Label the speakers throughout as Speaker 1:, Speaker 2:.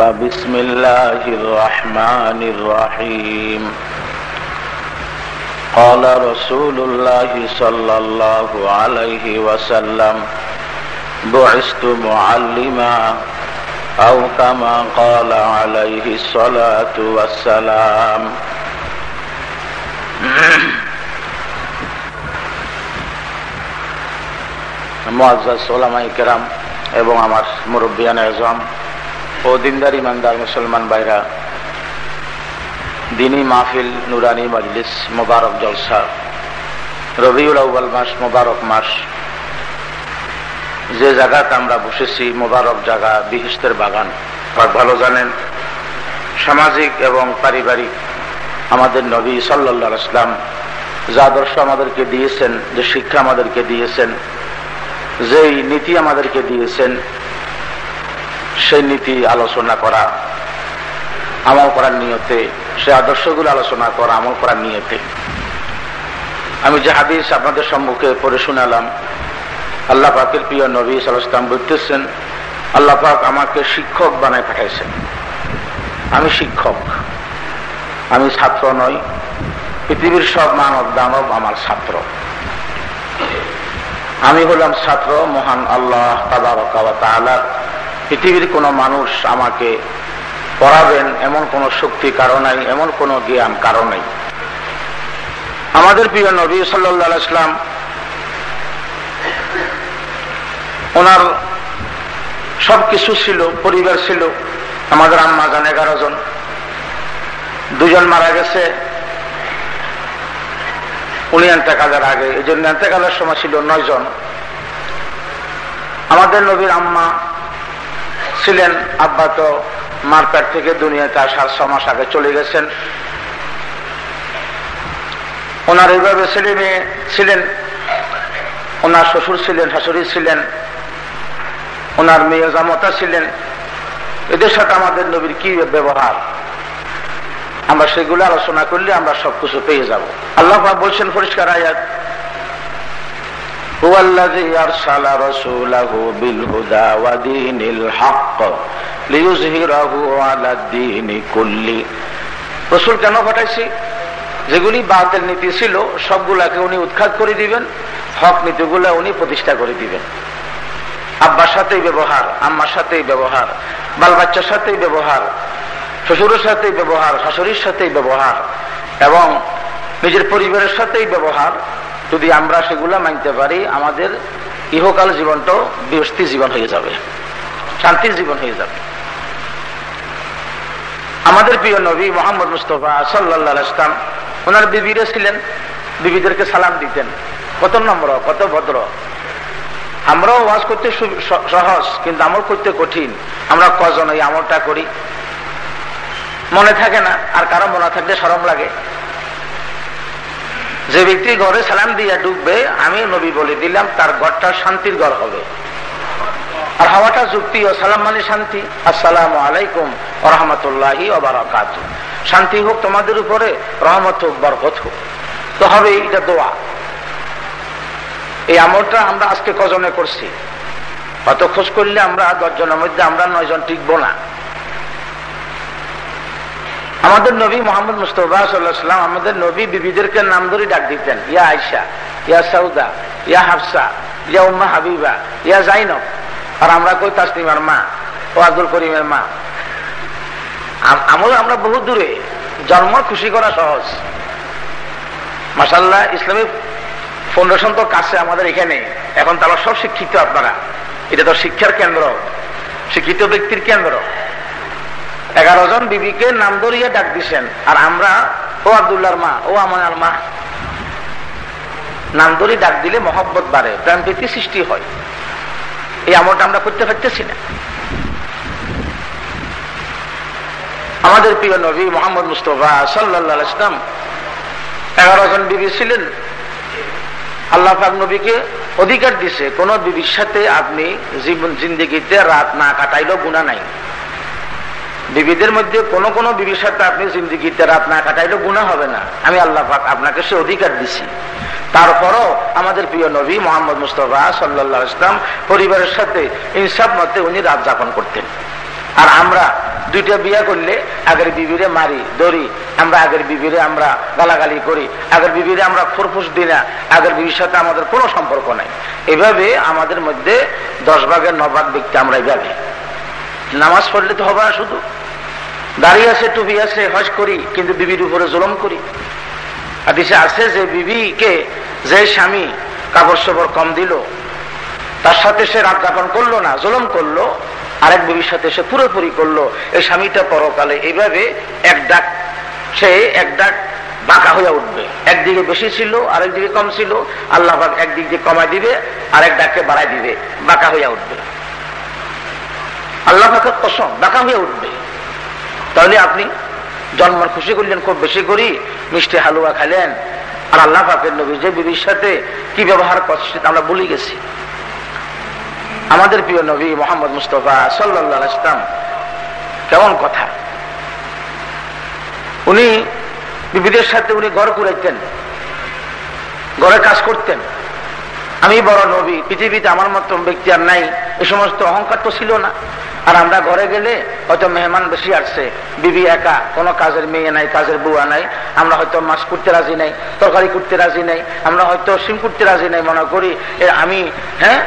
Speaker 1: فبسم الله الرحمن الرحيم قال رسول الله صلى الله عليه وسلم بعثت معلما أو كما قال عليه الصلاة والسلام মুআজ্জাজ ওলামাই কেরাম এবং আমার মুরব্বিয়ান আজম ও দিনদার ইমানদার মুসলমান ভাইরা, দিনী মাহফিল নুরানি মজলিস মোবারক জলসা, রবিউল আউ্বাল মাস মোবারক মাস, যে জায়গাতে আমরা বসেছি মোবারক জায়গা বিহিস্তের বাগান। ভালো জানেন, সামাজিক এবং পারিবারিক আমাদের নবী সাল্লা ইসলাম যা আদর্শ আমাদেরকে দিয়েছেন, যে শিক্ষা আমাদেরকে দিয়েছেন, যেই নীতি আমাদেরকে দিয়েছেন সেই নীতি আলোচনা করা, আমল করার নিয়তে সে আদর্শগুলো আলোচনা করা, আমল করার নিয়তে। আমি যে হাদিস আপনাদের সম্মুখে পড়ে শুনালাম, আল্লাহ পাকের প্রিয় নবী সালাম বলতেছেন, আল্লাহ পাক আমাকে শিক্ষক বানায় পাঠাইছেন। আমি শিক্ষক। আমি ছাত্র নই, পৃথিবীর সব মানব দানব আমার ছাত্র। আমি হলাম ছাত্র মহান আল্লাহ তালার পৃথিবীর কোন মানুষ আমাকে পড়াবেন এমন কোন শক্তি কারও নাই, এমন কোন জ্ঞান কারও নাই। আমাদের প্রিয় নবী সাল্লা ইসলাম ওনার সব কিছু ছিল, পরিবার ছিল। আমাদের আম্মা জান এগারো জন। দুজন মারা গেছে। উনি এন্তেকালের আগে। এই জন্য এন্তেকালের সময় ছিল নয় জন। আমাদের নবীর আম্মা ছিলেন আব্বা তো মার পেট থেকে দুনিয়াতে আসার ছ মাস আগে চলে গেছেন। ওনার এইভাবে ছেলে মেয়ে ছিলেন, ওনার শ্বশুর ছিলেন, শাশুড়ি ছিলেন, ওনার মেয়ে জামতা ছিলেন। এদের সাথে আমাদের নবীর কি ব্যবহার? আমরা সেগুলো আলোচনা করলে আমরা সবকিছু পেয়ে যাব। আল্লাহ বলছেন পরিষ্কার আয়াত هو الذي أرسل رسوله بالهدى ودين الحق ليظهره على الدين كله রসুল কেন পাঠাইছি যেগুলি বাতিল নীতি ছিল সবগুলাকে উনি উৎখাত করে দিবেন হক নীতিগুলা উনি প্রতিষ্ঠা করে দিবেন আব্বার সাথেই ব্যবহার আম্মার সাথেই ব্যবহার বাল বাচ্চার সাথেই ব্যবহার শ্বশুরের সাথেই ব্যবহার শাশুড়ির সাথেই ব্যবহার এবং নিজের পরিবারের সাথেই ব্যবহার যদি আমরা সেগুলা মানতে পারি, আমাদের ইহকাল জীবনটাও বৃহস্পতি জীবন হয়ে যাবে, শান্তির জীবন হয়ে যাবে। আমাদের প্রিয় নবী মোহাম্মদ মুস্তফা সাল্লা ইসলাম ওনার বিবিরে ছিলেন, বিবিদেরকে সালাম দিতেন। কত নম্র, কত ভদ্র। আমরাও ওয়াজ করতে সহজ, কিন্তু আমল করতে কঠিন। আমরা কজন এই আমলটা করি? মনে থাকে না, আর কারও মনে থাকলে সরম লাগে। যে ব্যক্তি ঘরে সালাম দিয়ে ডুববে, আমি নবী বলে দিলাম, তার ঘরটা শান্তির ঘর হবে। আর হাওয়াটা যুক্তি ও সালাম মানে শান্তি। আসসালাম আলাইকুম রহমতুল্লাহি ওবারাকাত শান্তি হোক তোমাদের উপরে, রহমত হোক, বরকত হোক। তো হবে এটা দোয়া। এই আমলটা আমরা আজকে কজনে করছি? অত খোঁজ করলে আমরা দশজনের মধ্যে আমরা নয়জন টিকবো না। আমাদের নবী মোহাম্মদ মুস্তফা সাল্লাহাম আমাদের নবী বিবিদেরকে নাম ধরে ডাক দিতেন, ইয়া আয়সা ইয়া সৌদা ইয়া হাফসা, ইয়া উম্মা হাবিবা, ইয়া জাইনব আর আমরা কই তাসলিমার মা ও আব্দুল করিমের মা। আমল আমরা বহু দূরে, জন্ম খুশি করা সহজ। মাসাল্লাহ ইসলামিক ফাউন্ডেশন তো কাছে, আমাদের এখানে। এখন তারা সব শিক্ষিত আপনারা। এটা তো শিক্ষার কেন্দ্র, শিক্ষিত ব্যক্তির কেন্দ্র। এগারো জন বিবিকে নাম ধরিয়ে ডাক দিছেন। আর আমরা, ও আবদুল্লার মা, ও আমার মা, নাম ধরে ডাক দিলে মহব্বত বাড়ে প্রাণ প্রীতি সৃষ্টি হয়। এই আমলটা আমরা করতে পারতেছি না। আমাদের প্রিয় নবী মোহাম্মদ মুস্তফা সাল্লা ইসলাম এগারো জন বিবি ছিলেন। আল্লাহ পাক নবীকে অধিকার দিছে, কোন বিবির সাথে আপনি জীবন, জিন্দগিতে রাত না কাটাইলেও গুণা নাই। বিবিদের মধ্যে কোন কোন বিবির সাথে আপনি জিন্দিগিতে রাত না কাটাইলেও গুণা হবে না। আমি আল্লাহ পাক আপনাকে সে অধিকার দিছি। তারপরও আমাদের প্রিয় নবী মোহাম্মদ মুস্তফা সাল্লা ইসলাম পরিবারের সাথে ইনসাফ মতে উনি রাত যাপন করতেন। আর আমরা দুইটা বিয়া করলে আগের বিবিরে মারি দড়ি আমরা আগের বিবিরে আমরা গালাগালি করি, আগের বিবিরে আমরা ফুরফুস দিই না, আগের বিবির সাথে আমাদের কোনো সম্পর্ক নাই। এভাবে আমাদের মধ্যে দশ ভাগের ন ভাগ ব্যক্তি আমরা এইভাবে নামাজ পড়লে তো হবে না শুধু। দাঁড়িয়ে আছে, টুপি আছে, হজ করি, কিন্তু বিবির উপরে জুলম করি। হাদিসে আছে যে বিবিকে যে স্বামী কাপড় সবর কম দিল, তার সাথে সে রাত যাপন করল না, জুলম করল, আরেক বিবির সাথে সে পুরোপুরি করল, এই স্বামীটা পরকালে এইভাবে এক ডাক, সে এক ডাক বাঁকা হয়ে উঠবে। একদিকে বেশি ছিল আরেক দিকে কম ছিল, আল্লাহ একদিক দিয়ে কমাই দিবে, আরেক ডাককে বাড়াই দিবে, বাঁকা হয়ে উঠবে। আল্লাহ পাকের কসম বাঁকা হয়ে উঠবে। তাহলে আপনি জন্ম খুশি করলেন, খুব বেশি করি মিষ্টি হালুয়া খাইলেন। আর আল্লাহ পাকের নবী যে বিবির সাথে কি ব্যবহার করছে আমরা বলে গেছি। আমাদের প্রিয় নবী মোহাম্মদ মুস্তফা সাল্লা ইসলাম কেমন কথা? উনি বিবিদের সাথে উনি ঘর করেছেন ঘরে কাজ করতেন। আমি বড় নবী, পৃথিবীতে আমার মতো ব্যক্তি আর নাই, এ সমস্ত অহংকার তো ছিল না। আর আমরা ঘরে গেলে হয়তো মেহমান বেশি আসছে, বিবি একা, কোনো কাজের মেয়ে নাই, কাজের বুয়া নাই, আমরা হয়তো মাছ করতে রাজি নাই, তরকারি করতে রাজি নাই, আমরা হয়তো সিম করতে রাজি নাই, মনে করি আমি হ্যাঁ?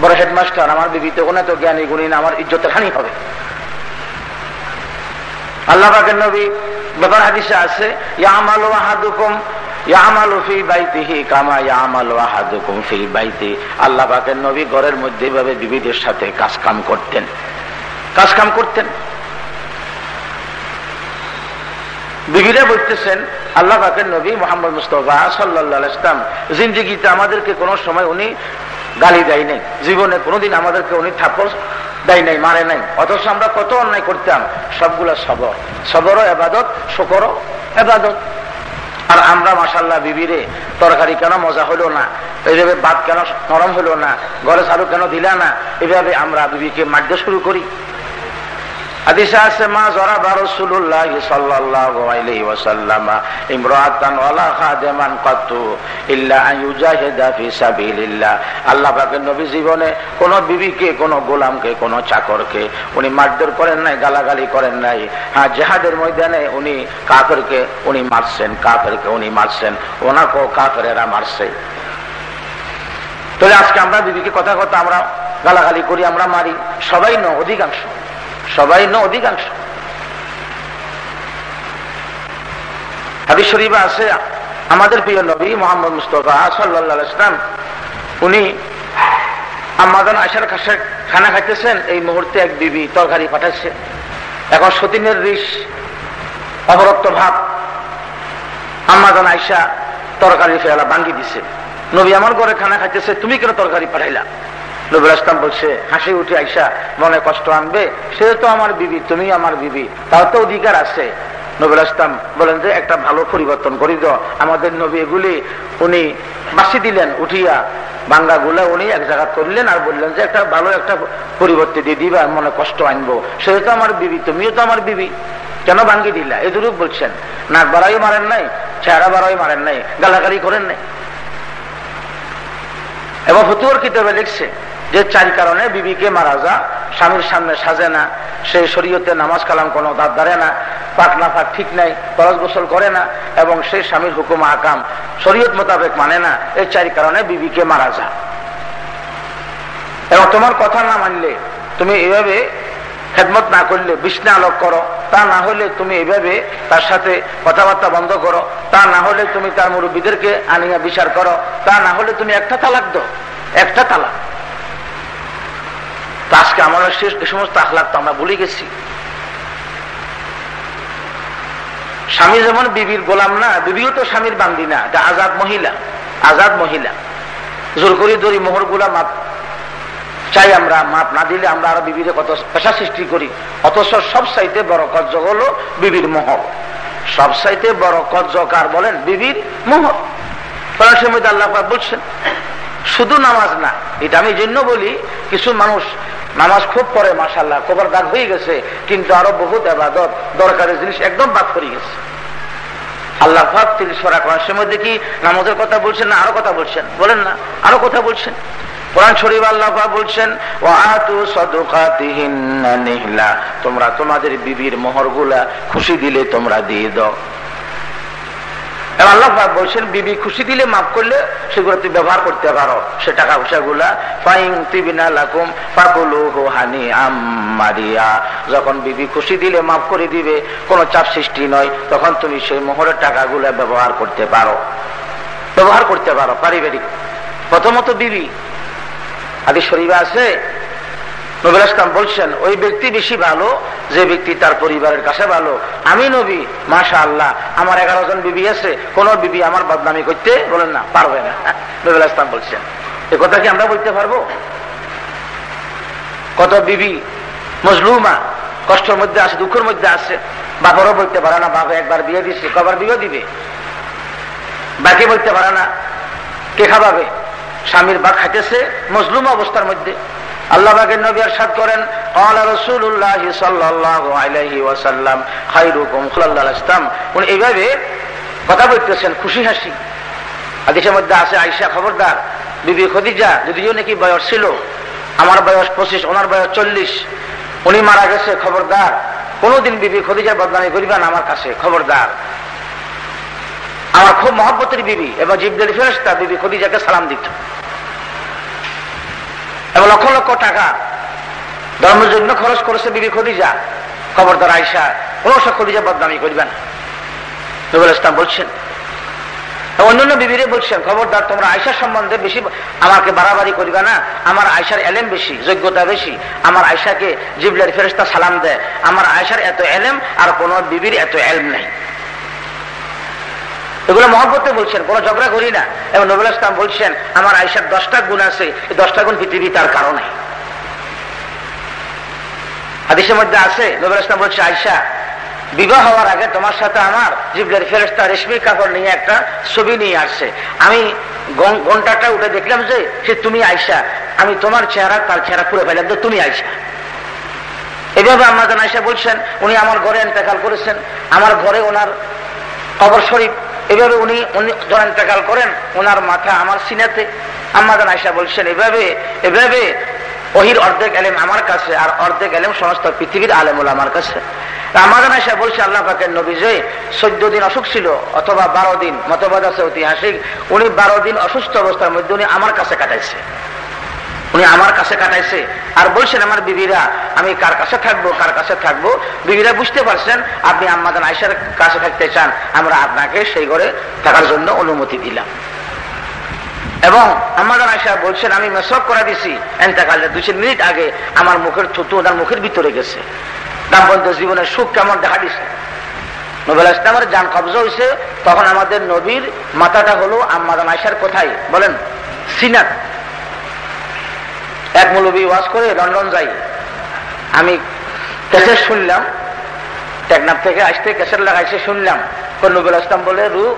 Speaker 1: বড় হেডমাস্টার, আমার বিবি তো কোনো তো জ্ঞানী গুণী না, আমার ইজ্জতের হানি হবে। আল্লাহ নবী ব্যাপার হাদিসে আছে, ইয়ামালু ফি বাইতিহি কামা ফি বাইতি। আল্লাহ পাকের নবী ঘরের মধ্যে বিবিদের সাথে কাজ কাম করতেন। কাজ কাম করতেন। বিবিরা বলতেছেন, আল্লাহ পাকের নবী মোহাম্মদ মুস্তফা সাল্লাহ ইসলাম জিন্দিগিতে আমাদেরকে কোনো সময় উনি গালি দেয় নাই জীবনে কোনোদিন আমাদেরকে উনি থাপড় দেয় নাই, মারে নাই। অথচ আমরা কত অন্যায় করতাম, সবগুলা সবর। সবরও এবাদত, শকরও এবাদত। আর আমরা মাসাল্লাহ বিবিরে তরকারি কেন মজা হলো না? এইভাবে ভাত কেন নরম হলো না? ঘরে চালু কেন দিলা না? এভাবে আমরা বিবিকে মারতে শুরু করি। হাদিসে আছে, মা উনি মারধর করেন নাই, গালাগালি করেন নাই। হ্যাঁ জেহাদের ময়দানে উনি কাফেরকে, উনি মারছেন, কাফেরকে উনি মারছেন। ওনাকেও কাফেরেরা মারছে। তাহলে আজকে আমরা বিবিকে কথা কথা আমরা গালাগালি করি, আমরা মারি। সবাই ন অধিকাংশ। সবাই ন অধিকাংশ। হাদিস শরীফ আছে, আমাদের প্রিয় নবী মোহাম্মদ মুস্তফা সাল্লা ইসলাম উনি আমাদান আসার কাছে খানা খাইতেছেন, এই মুহূর্তে এক বিবি তরকারি পাঠাচ্ছে এখন সতীনের রিস অপরত্ব ভাব আমাদান আয়সা তরকারি ফেলা ভাঙ্গি দিছে। নবী আমার ঘরে খানা খাইতেছে, তুমি কেন তরকারি পাঠাইলা? নবুল বলছে, হাসি উঠে আইসা মনে কষ্ট আনবে? সে তো আমার বিবি তুমি আমার বিবি। তার তো অধিকার আছে। নবুল ইসলাম বলেন যে, একটা ভালো পরিবর্তন করি তো আমাদের নবী এগুলি উনি বাসি দিলেন, উঠিয়া বাঙ্গা গুলা উনি এক জায়গা করলেন আর বললেন যে, একটা ভালো একটা পরিবর্তে দিয়ে দিবা, মনে কষ্ট আনব। সে তো আমার বিবি, তুমিও তো আমার বিবি। কেন ভাঙ্গি দিলা? এদুরু বলছেন। নাক বাড়াই মারেন নাই, চেহারা বাড়াই মারেন নাই, গালাগালি করেন নাই। এবং ফতুয়ার কিতাবে লিখছে যে চার কারণে বিবিকে মারা যা, স্বামীর সামনে সাজে না, সে শরীয়তে নামাজ কালাম কোনো দাঁত দাঁড়ে না, পাক না পাক ঠিক নাই খরচ গোসল করে না, এবং সে স্বামীর হুকুম আকাম, শরীয়ত মোতাবেক মানে না, এই চার কারণে বিবিকে মারা যা। এবং তোমার কথা না মানলে, তুমি এভাবে খেদমত না করলে বিষ্ণা আলোক করো, তা না হলে তুমি এভাবে তার সাথে কথাবার্তা বন্ধ করো, তা না হলে তুমি তার মুরব্বীদেরকে আনিয়া বিচার করো, তা না হলে তুমি একটা তালাক দো একটা তালাক। আজকে আমরা শেষ এ সমস্ত আখলাক তো আমরা ভুলে গেছি। স্বামী যেমন বিবির গোলাম না, বিবিও তো স্বামীর বান্দি না, এটা আজাদ মহিলা আজাদ মহিলা। জোর করি দড়ি মোহরগুলা মাপ। চাই আমরা, মাপ না দিলে আমরা আরও বিবির কত পেশা সৃষ্টি করি। অথচ সব সাইতে বড় কর্য হলো বিবির মোহর। সব সাইতে বড় কর্য কার বলেন বিবির মোহর। সময় আল্লাহ বলছেন, শুধু নামাজ না, এটা আমি জন্য বলি, কিছু মানুষ নামাজ খুব পরে মাসাল্লাহ কবর দাগ হয়ে গেছে, কিন্তু আরও বহুত আবাদত, দরকারি জিনিস একদম বাদ করে গেছে। আল্লাহ ভাব তিনি সরা করার সময় দেখি নামাজের কথা বলছেন না, আরও কথা বলছেন। বলেন না, আরও কথা বলছেন। কোরআন শরীফ আল্লাহ বলছেন, ওয়াতু সদকাতিহিন্না নিহলা তোমরা তোমাদের বিবির মোহরগুলা খুশি দিলে তোমরা দিয়ে দাও। আল্লাহ বলছেন, বিবি খুশি দিলে মাফ করলে সেগুলো ব্যবহার করতে পারো। সে টাকা পয়সা গুলা হানি আমারিয়া যখন বিবি খুশি দিলে মাফ করে দিবে, কোনো চাপ সৃষ্টি নয়, তখন তুমি সেই মোহরের টাকাগুলা ব্যবহার করতে পারো। ব্যবহার করতে পারো, পারিবারিক। প্রথমত বিবি আদি শরীফ আছে নবীল ইসলাম বলছেন, ওই ব্যক্তি বেশি ভালো, যে ব্যক্তি তার পরিবারের কাছে ভালো। আমি নবী মাশা আল্লাহ আমার এগারো জন বিবি আছে, কোন বিবি আমার বদনামি করতে বলেন না, পারবে না। নবীল ইসলাম বলছেন, এ কথা কি আমরা বলতে পারব? কত বিবি মজলুমা, কষ্টের মধ্যে আছে, দুঃখের মধ্যে আছে, বাপরও বলতে পারে না বাবা একবার বিয়ে দিচ্ছে কবার বিয়ে দিবে। বাকি বলতে পারে না, কে খাবাবে স্বামীর বা খাইতেছে মজলুম অবস্থার মধ্যে। আল্লাহ বাগের নবী আরশাদ করেন قال رسول الله صلى الله عليه وسلم خيركم خلال الاسلام উনি এইভাবে কথা বলতেছেন খুশি হাসি হাদিসের মধ্যে আছে আয়েশা খবরদার বিবি খদিজা যদিও নাকি বয়স ছিল আমার বয়স পঁচিশ ওনার বয়স চল্লিশ উনি মারা গেছে খবরদার কোনোদিন বিবি খদিজার বদনামি করিবেন আমার কাছে খবরদার আমার খুব মহব্বতের বিবি এবং জিবদেল ফেরস্তা বিবি খদিজাকে সালাম দিত এবং লক্ষ লক্ষ টাকা ধর্মের জন্য খরচ করেছে বিবি খদিজা। খবরদার আয়সা কোন সব খদিজা বদনামি করবেন। নবুল ইসলাম বলছেন, অন্যান্য বিবিরে বলছেন, খবরদার, তোমরা আয়সার সম্বন্ধে বেশি আমাকে বাড়াবাড়ি করবে না। আমার আয়সার এলেম বেশি, যোগ্যতা বেশি। আমার আয়সাকে জিবলের ফেরস্তা সালাম দেয়। আমার আয়সার এত এলেম আর কোন বিবির এত এলম নেই। এগুলো মহব্বতে বলছেন, কোন ঝগড়া করি না। এবং নবুল ইসলাম বলছেন, আমার আয়সার দশটা গুণ আছে, এই দশটা গুণ পৃথিবী তার কারণে। হাদিসের মধ্যে আছে, নবুল ইসলাম বলছে আয়সা বিবাহ হওয়ার আগে তোমার সাথে আমার জিবলের ফেরস্তা রেশমি কাপড় নিয়ে একটা ছবি নিয়ে আসছে। আমি ঘন্টাটা উঠে দেখলাম যে, সে তুমি আইসা আমি তোমার চেহারা, তার চেহারা পুরো ফেলাম যে তুমি আইসা এভাবে আমাদের আয়সা বলছেন, উনি আমার ঘরে এন্তেকাল করেছেন। আমার ঘরে ওনার কবর শরীফ এভাবে উনি উনি যখন ইন্তেকাল করেন ওনার মাথা আমার সিনাতে। আমাদের আয়সা বলছেন, এভাবে এভাবে ওহির অর্ধেক এলেম আমার কাছে, আর অর্ধেক এলেম সমস্ত পৃথিবীর আলেমুল আমার কাছে। আমাদের আয়সা বলছে, আল্লাহ পাকের নবী যে চোদ্দ দিন অসুখ ছিল, অথবা বারো দিন, মতবাদ আছে ঐতিহাসিক, উনি বারো দিন অসুস্থ অবস্থার মধ্যে উনি আমার কাছে কাটাইছে। উনি আমার কাছে কাটাইছে। আর বলছেন, আমার বিবিরা, আমি কার কাছে থাকব, কার কাছে থাকব? বিবিরা বুঝতে পারছেন, আপনি আমাদের আয়সার কাছে থাকতে চান, আমরা আপনাকে সেই ঘরে থাকার জন্য অনুমতি দিলাম। এবং আমাদের আয়সা বলছেন, আমি মেসক করে দিছি। এনতেকালের দুই মিনিট আগে আমার মুখের থুতু ওনার মুখের ভিতরে গেছে। দাম্পত্য জীবনের সুখ কেমন দেখা দিছে? নবীল ইসলামের যান কবজ হয়েছে তখন আমাদের নবীর মাথাটা হলো আমাদের আয়সার কোথায়? বলেন, সিনাত। এক মৌলবী ওয়াজ করে লন্ডন যাই। আমি ক্যাসেট শুনলাম, টেকনাফ থেকে আসতে ক্যাসেট লাগাইছে শুনলাম। নবুল ইসলাম বলে, রু,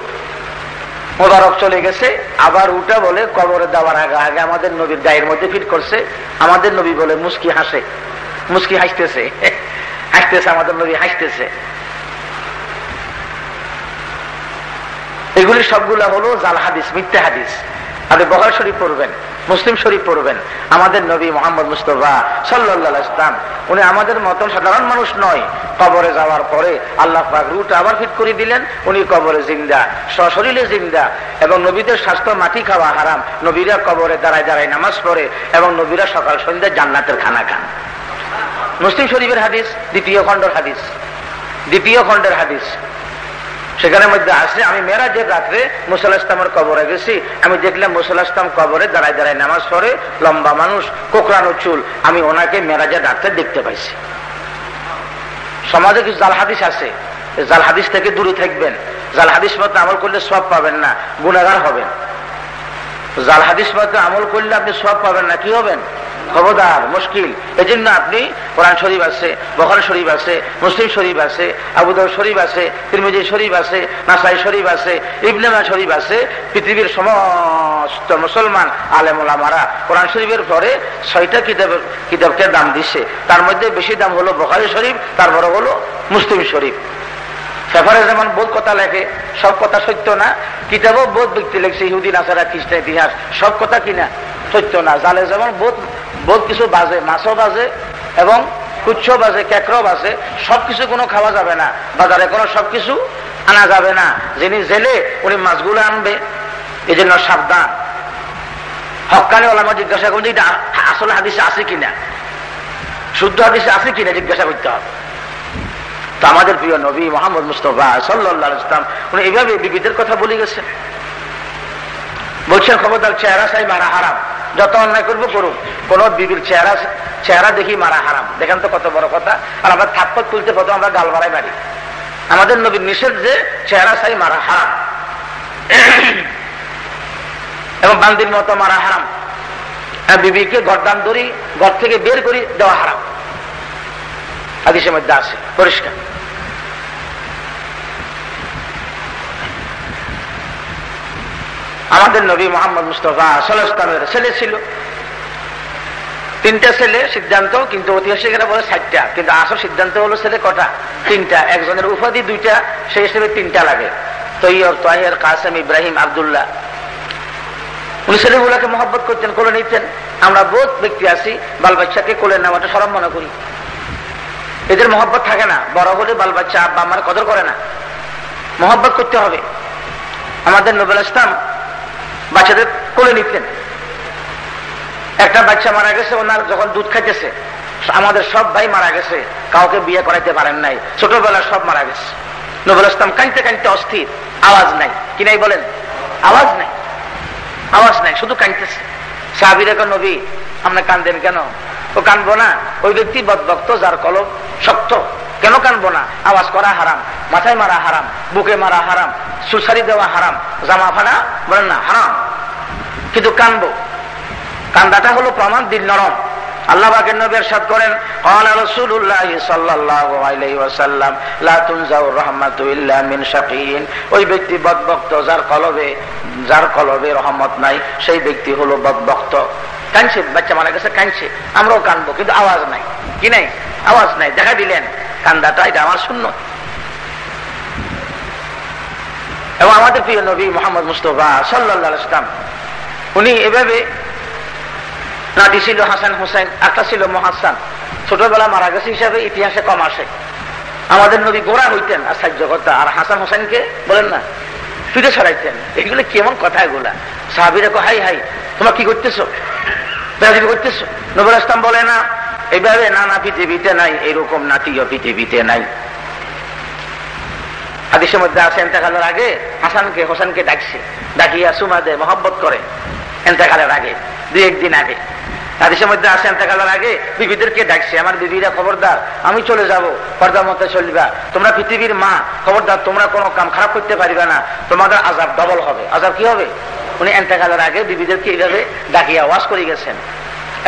Speaker 1: মোবারক চলে গেছে। আবার উটা বলে, কবরে দেওয়ার আগে আগে আমাদের নবীর গায়ের মধ্যে ফিট করছে। আমাদের নবী বলে, মুস্কি হাসে, মুস্কি হাসতেছে হাসতেছে, আমাদের নবী হাসতেছে। এগুলি সবগুলা হলো জাল হাদিস, মিথ্যা হাদিস। আপনি বহার শরীফ পড়বেন। মুসলিম শরীফ পড়বেন। আমাদের নবী মোহাম্মদ মুস্তফা সাল্লাহ ইসলাম উনি আমাদের মতন সাধারণ মানুষ নয়। কবরে যাওয়ার পরে আল্লাহ পাক রুট আবার ফিট করে দিলেন, উনি কবরে জিন্দা, সশরীরে জিন্দা এবং নবীদের স্বাস্থ্য, মাটি খাওয়া হারাম। নবীরা কবরে দাঁড়ায় দাঁড়ায় নামাজ পড়ে এবং নবীরা সকাল সন্ধ্যা জান্নাতের খানা খান। মুসলিম শরীফের হাদিস, দ্বিতীয় খণ্ডের হাদিস, দ্বিতীয় খণ্ডের হাদিস। সেখানের মধ্যে আসে আমি মেরাজের রাত্রে মুসাল্লা ইসলামের কবরে গেছি। আমি দেখলাম মুসাল্লা ইসলাম কবরে দাঁড়ায় দাঁড়ায় নামাজ পড়ে, লম্বা মানুষ কোকরানো চুল। আমি ওনাকে মেরাজের রাত্রে দেখতে পাইছি। সমাজে কিছু জাল হাদিস আছে। জাল হাদিস থেকে দূরে থাকবেন। জাল হাদিস মতো আমল করলে সব পাবেন না গুণাগার হবেন। জাল হাদিস মতো আমল করলে আপনি সব পাবেন না, কি হবেন? খবরদার, মুশকিল। এই জন্য আপনি কোরআন শরীফ আছে, বখার শরীফ আছে, মুসলিম শরীফ আছে আবুদার শরীফ আছে, তিরমিজি শরীফ আছে, নাসাই শরীফ আছে ইবনেমা শরীফ আছে, পৃথিবীর সমস্ত মুসলমান আলেমারা কোরআন শরীফের পরে ছয়টা কিতাবের কিতাবকে দাম দিছে। তার মধ্যে বেশি দাম হলো বখারি শরীফ, তারপরে হলো মুসলিম শরীফ। পেপারে যেমন বোধ কথা লেখে, সব কথা সত্য না। কিতাবও বোধ ব্যক্তি লেখছে ইহুদিন আসারা খ্রিস্টান ইতিহাস, সব কথা কিনা সত্য না। জালে যেমন বহুত বহুত কিছু বাজে, মাছও বাজে এবং কুচ্ছ বাজে কেকড়ো বাজে সবকিছু কোনো খাওয়া যাবে না। বাজারে কোনো সবকিছু আনা যাবে না। যিনি জেলে, উনি মাছগুলো আনবে। এই জন্য সাবধান। হকানি ওলামা জিজ্ঞাসা করছে এটা আসলে হাদিসে আছে কিনা? শুদ্ধ হাদিসে আছে কিনা জিজ্ঞাসা করতে হবে। তো আমাদের প্রিয় নবী মোহাম্মদ মুস্তফা সাল্লাহ ইসলাম উনি এইভাবে বিবিদের কথা বলে গেছেন বলছেন, খবরদার, চেহারা চাই, মারা হারাম। যত অন্যায় করব করুন কোন বিবির চেহারা চেহারা দেখি মারা হারাম। দেখেন তো কত বড় কথা। আর আমরা থাপ্পত তুলতে কত আমরা গাল মারাই মারি। আমাদের নবীর নিষেধ যে চেহারা চাই, মারা হারাম। এবং বান্দির মতো মারা হারাম। বিবিকে গরদান ধরি, ঘর থেকে বের করি দেওয়া হারাম। আদিসের মধ্যে আছে, পরিষ্কার। আমাদের নবী মোহাম্মদ মুস্তফা সাল্লামের ছেলে ছিল। তিনটা ছেলে সিদ্ধান্ত, কিন্তু ঐতিহাসিকেরা বলে ষাটটা কিন্তু আসল সিদ্ধান্ত হলো ছেলে কটা? তিনটা। একজনের উপাধি দুইটা, সেই হিসেবে তিনটা লাগে। তৈয়ব, তাহির, কাসেম, ইব্রাহিম, আবদুল্লাহ। উনি ছেলেগুলোকে মহব্বত করতেন, কোলে নিতেন। আমরা বোধ ব্যক্তি আছি বাল বাচ্চাকে কোলে নেওয়াটা সরম মনে করি। এদের মহব্বত থাকে না। বড় হলে বাল বাচ্চা আব্বা আমার কদর করে না। মহব্বত করতে হবে। আমাদের নবুল ইসলাম বাচ্চাদের কোলে নিতেন। একটা বাচ্চা মারা গেছে, ওনার যখন দুধ খাইতেছে, আমাদের সব ভাই মারা গেছে, কাউকে বিয়ে করাইতে পারেন নাই। ছোটবেলা সব মারা গেছে। নবুল ইসলাম কাঁদতে কাঁদতে অস্থির। আওয়াজ নাই। কি নাই বলেন? আওয়াজ নাই। আওয়াজ নাই, শুধু কাঁদতেছে। সাহাবির নবী আমরা কান্দেন কেন? ও কানবো না ওই ব্যক্তি বদভক্ত যার কলব শক্ত কেন কানবো না আওয়াজ করা হারাম মাথায় মারা হারাম বুকে মারা হারাম সুসারি দেওয়া হারাম জামা ফাড়া বলেন না হারাম কিন্তু কানবো কান্দাটা হলো প্রমাণ দিল নরম আল্লাহ পাকের নবী ارشاد করেন قال رسول الله صلى الله عليه وسلم لا تنزع الرحمه الا من شقي ওই ব্যক্তি বদভক্ত যার কলবে যার কলবে রহমত নাই সেই ব্যক্তি হলো বদভক্ত কানছে, বাচ্চা মারা গেছে, কানছে। আমরাও কানবো, কিন্তু আওয়াজ নাই। কি নাই? আওয়াজ নাই, দেখা দিলেন। কান্দাটা, এটা আমার শূন্য এবং আমাদের প্রিয় নবী মোহাম্মদ মুস্তফা সাল্লাহ ইসলাম উনি এভাবে নাতি ছিল হাসান হুসাইন একটা ছিল মহাসান। ছোটবেলা মারা গেছে হিসাবে ইতিহাসে কম আসে। আমাদের নবী গোড়া হইতেন আর সাহায্যকর্তা আর হাসান হোসেনকে বলেন না, ফিরে সরাইতেন। এগুলো কেমন কথা এগুলা? সাহাবিরা কো হাই হাই, তোমরা কি করতেছো? বেড়াদিবি করতেছো? নবুল ইসলাম বলে না। এইভাবে নানা পৃথিবীতে নাই, এরকম নাতিও পৃথিবীতে নাই। হাদিসের মধ্যে আছে, এন্তেকালের আগে হাসানকে, হোসেনকে ডাকছে। ডাকিয়া সুমাদে মহব্বত করে, এন্তেকালের আগে, দুই একদিন আগে। হাদিসের মধ্যে আছে, এন্তেকালের আগে বিবিদেরকে ডাকছে, আমার বিবিরা খবরদার, আমি চলে যাব পর্দার মধ্যে চলবা। তোমরা পৃথিবীর মা, খবরদার, তোমরা কোনো কাম খারাপ করতে পারিবে না। তোমাদের আজাব ডবল হবে। আজাব কি হবে? উনি এন্তেকালের আগে বিবিদেরকে এইভাবে ডাকিয়া ওয়াজ করে গেছেন।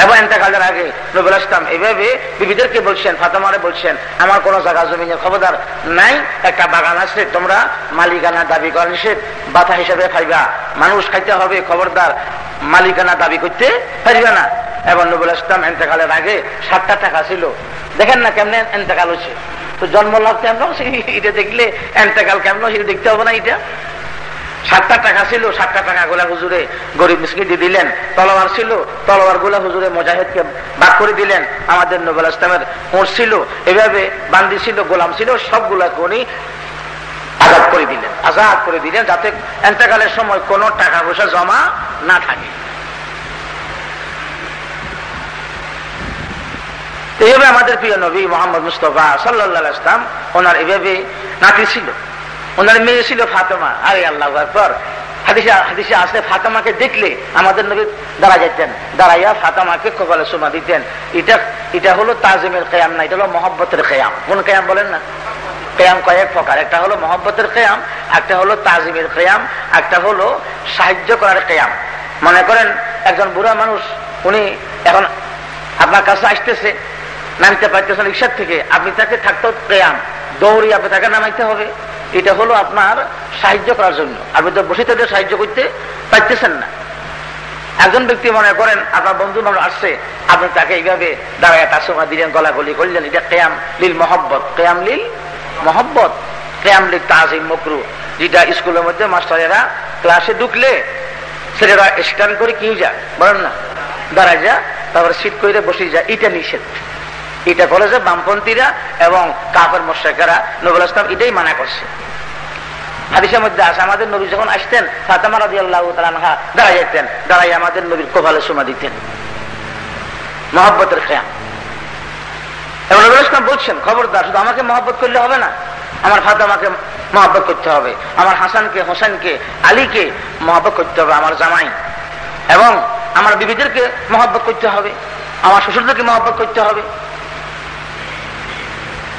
Speaker 1: এবং এন্তেকালের আগে নবুল ইসলাম এভাবে বিবিদেরকে বলছেন, ফাতেমারে বলছেন, আমার কোনো জায়গা জমিনের খবরদার নাই, একটা বাগান আছে, তোমরা মালিকানা দাবি করা নিষেধ, বাধা হিসেবে খাইবা মানুষ খাইতে হবে, খবরদার মালিকানা দাবি করতে পারিবে না। এবং নবুল ইসলাম এন্তেকালের আগে সাতটা টাকা ছিল। দেখেন না কেমনে এন্তেকাল হচ্ছে তো জন্ম লাভ কেমন? এটা দেখলে এন্তেকাল কেমন? সেটা দেখতে হবে না এটা। সাতটা টাকা ছিল, সাতটা টাকা গুলা হুজুরে গরিব মিসকিদি দিলেন। তলোয়ার ছিল, তলোয়ারগুলা হুজুরে মোজাহিদকে বাদ করে দিলেন। আমাদের নবুল ইসলামের ওঁর ছিল, এভাবে বান্দি ছিল, গোলাম ছিল, সবগুলাকে উনি আজাদ করে দিলেন, আজাদ করে দিলেন যাতে এন্তেকালের সময় কোন টাকা পয়সা জমা না থাকে। এইভাবে আমাদের প্রিয় নবী মোহাম্মদ মুস্তফা সাল্লাহ ইসলাম ওনার এভাবে নাতি ছিল। ওনার মেয়ে ছিল ফাতেমা। আরে আল্লাহ পর হাদিসে হাদিসে আসলে ফাতেমাকে দেখলে আমাদের নবী দাঁড়া যেতেন দাঁড়াইয়া ফাতেমাকে কপালে সোমা দিতেন। এটা এটা হলো তাজিমের কেয়াম না, এটা হলো মহব্বতের কেয়াম কোন কেয়াম বলেন না? কেয়াম কয়েক প্রকার। একটা হলো মহব্বতের কেয়াম একটা হলো তাজিমের কেয়াম একটা হলো সাহায্য করার কেয়াম মনে করেন, একজন বুড়া মানুষ, উনি এখন আপনার কাছে আসতেছে, নামতে পারতেছেন রিক্সার থেকে, আপনি তাকে থাকতেও কেয়াম দৌড়ি আপনি তাকে নামাইতে হবে। এটা হলো আপনার সাহায্য করার জন্য। আপনি তো বসে তাদের সাহায্য করতে পারতেছেন না। একজন ব্যক্তি মনে করেন, আপনার বন্ধু মানুষ আসছে, আপনি তাকে এইভাবে দাঁড়ায় তার সময় দিলেন, গলাগলি করলেন, এটা কেয়াম লীল মহব্বত। কেয়াম লিল মহব্বত। কেয়াম লিল তাজিম মকরু। যেটা স্কুলের মধ্যে মাস্টারেরা ক্লাসে ঢুকলে, ছেলেরা স্ট্যান্ড করে কি যায়, বলেন না? দাঁড়ায় যা তারপরে সিট করে বসে যা এটা নিষেধ। এটা যে বামপন্থীরা এবং কাপের মোশেকেরা নবুল ইসলাম এটাই মানা করছে। হাদিসের মধ্যে আসে আমাদের নবী যখন আসতেন, ফাতেমা রাজি আল্লাহ তালানহা দাঁড়াই যেতেন দাঁড়াই আমাদের নবীর কোভালে সমা দিতেন। মহব্বতের খেয়াল। এবং নবুল ইসলাম বলছেন, খবরদার, শুধু আমাকে মহব্বত করলে হবে না, আমার ফাতেমাকে মহব্বত করতে হবে, আমার হাসানকে, হোসেনকে, আলীকে মহব্বত করতে হবে, আমার জামাই। এবং আমার বিবিদেরকে মহব্বত করতে হবে, আমার শ্বশুরদেরকে মহব্বত করতে হবে।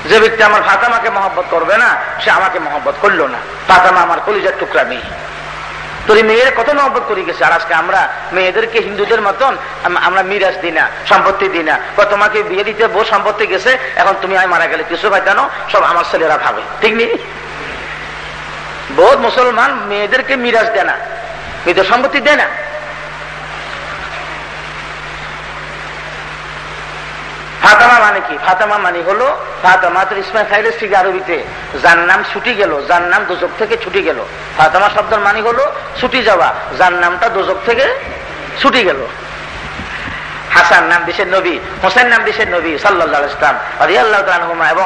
Speaker 1: যে ব্যক্তি আমার ফাতামাকে মহব্বত করবে না, সে আমাকে মহব্বত করল না। ফাতামা আমার কলিজার টুকরা মেয়ে। তোর মেয়ের কত মহব্বত করে গেছে? আর আজকে আমরা মেয়েদেরকে হিন্দুদের মতন আমরা মিরাজ দিই না, সম্পত্তি দিই না। বা তোমাকে বিয়ে দিতে বউ সম্পত্তি গেছে, এখন তুমি আমি মারা গেলে। কিছু ভাই জানো, সব আমার ছেলেরা ভাবে। ঠিক নেই বহুত মুসলমান মেয়েদেরকে মিরাজ দেয় না, মেয়েদের সম্পত্তি দেয় না। ফাতামা মানে কি? ফাতামা মানে হলো ফাতামা তো ইসমাইল শ্রী আরবিতে। যার নাম ছুটি গেল, যার নাম দোজক থেকে ছুটি গেল। ফাতামা শব্দের মানে হলো ছুটি যাওয়া, যার নামটা দোজক থেকে ছুটি গেল। হাসান নাম দিশের নবী, হোসেন নাম দিশের নবী সাল্লাহ এবং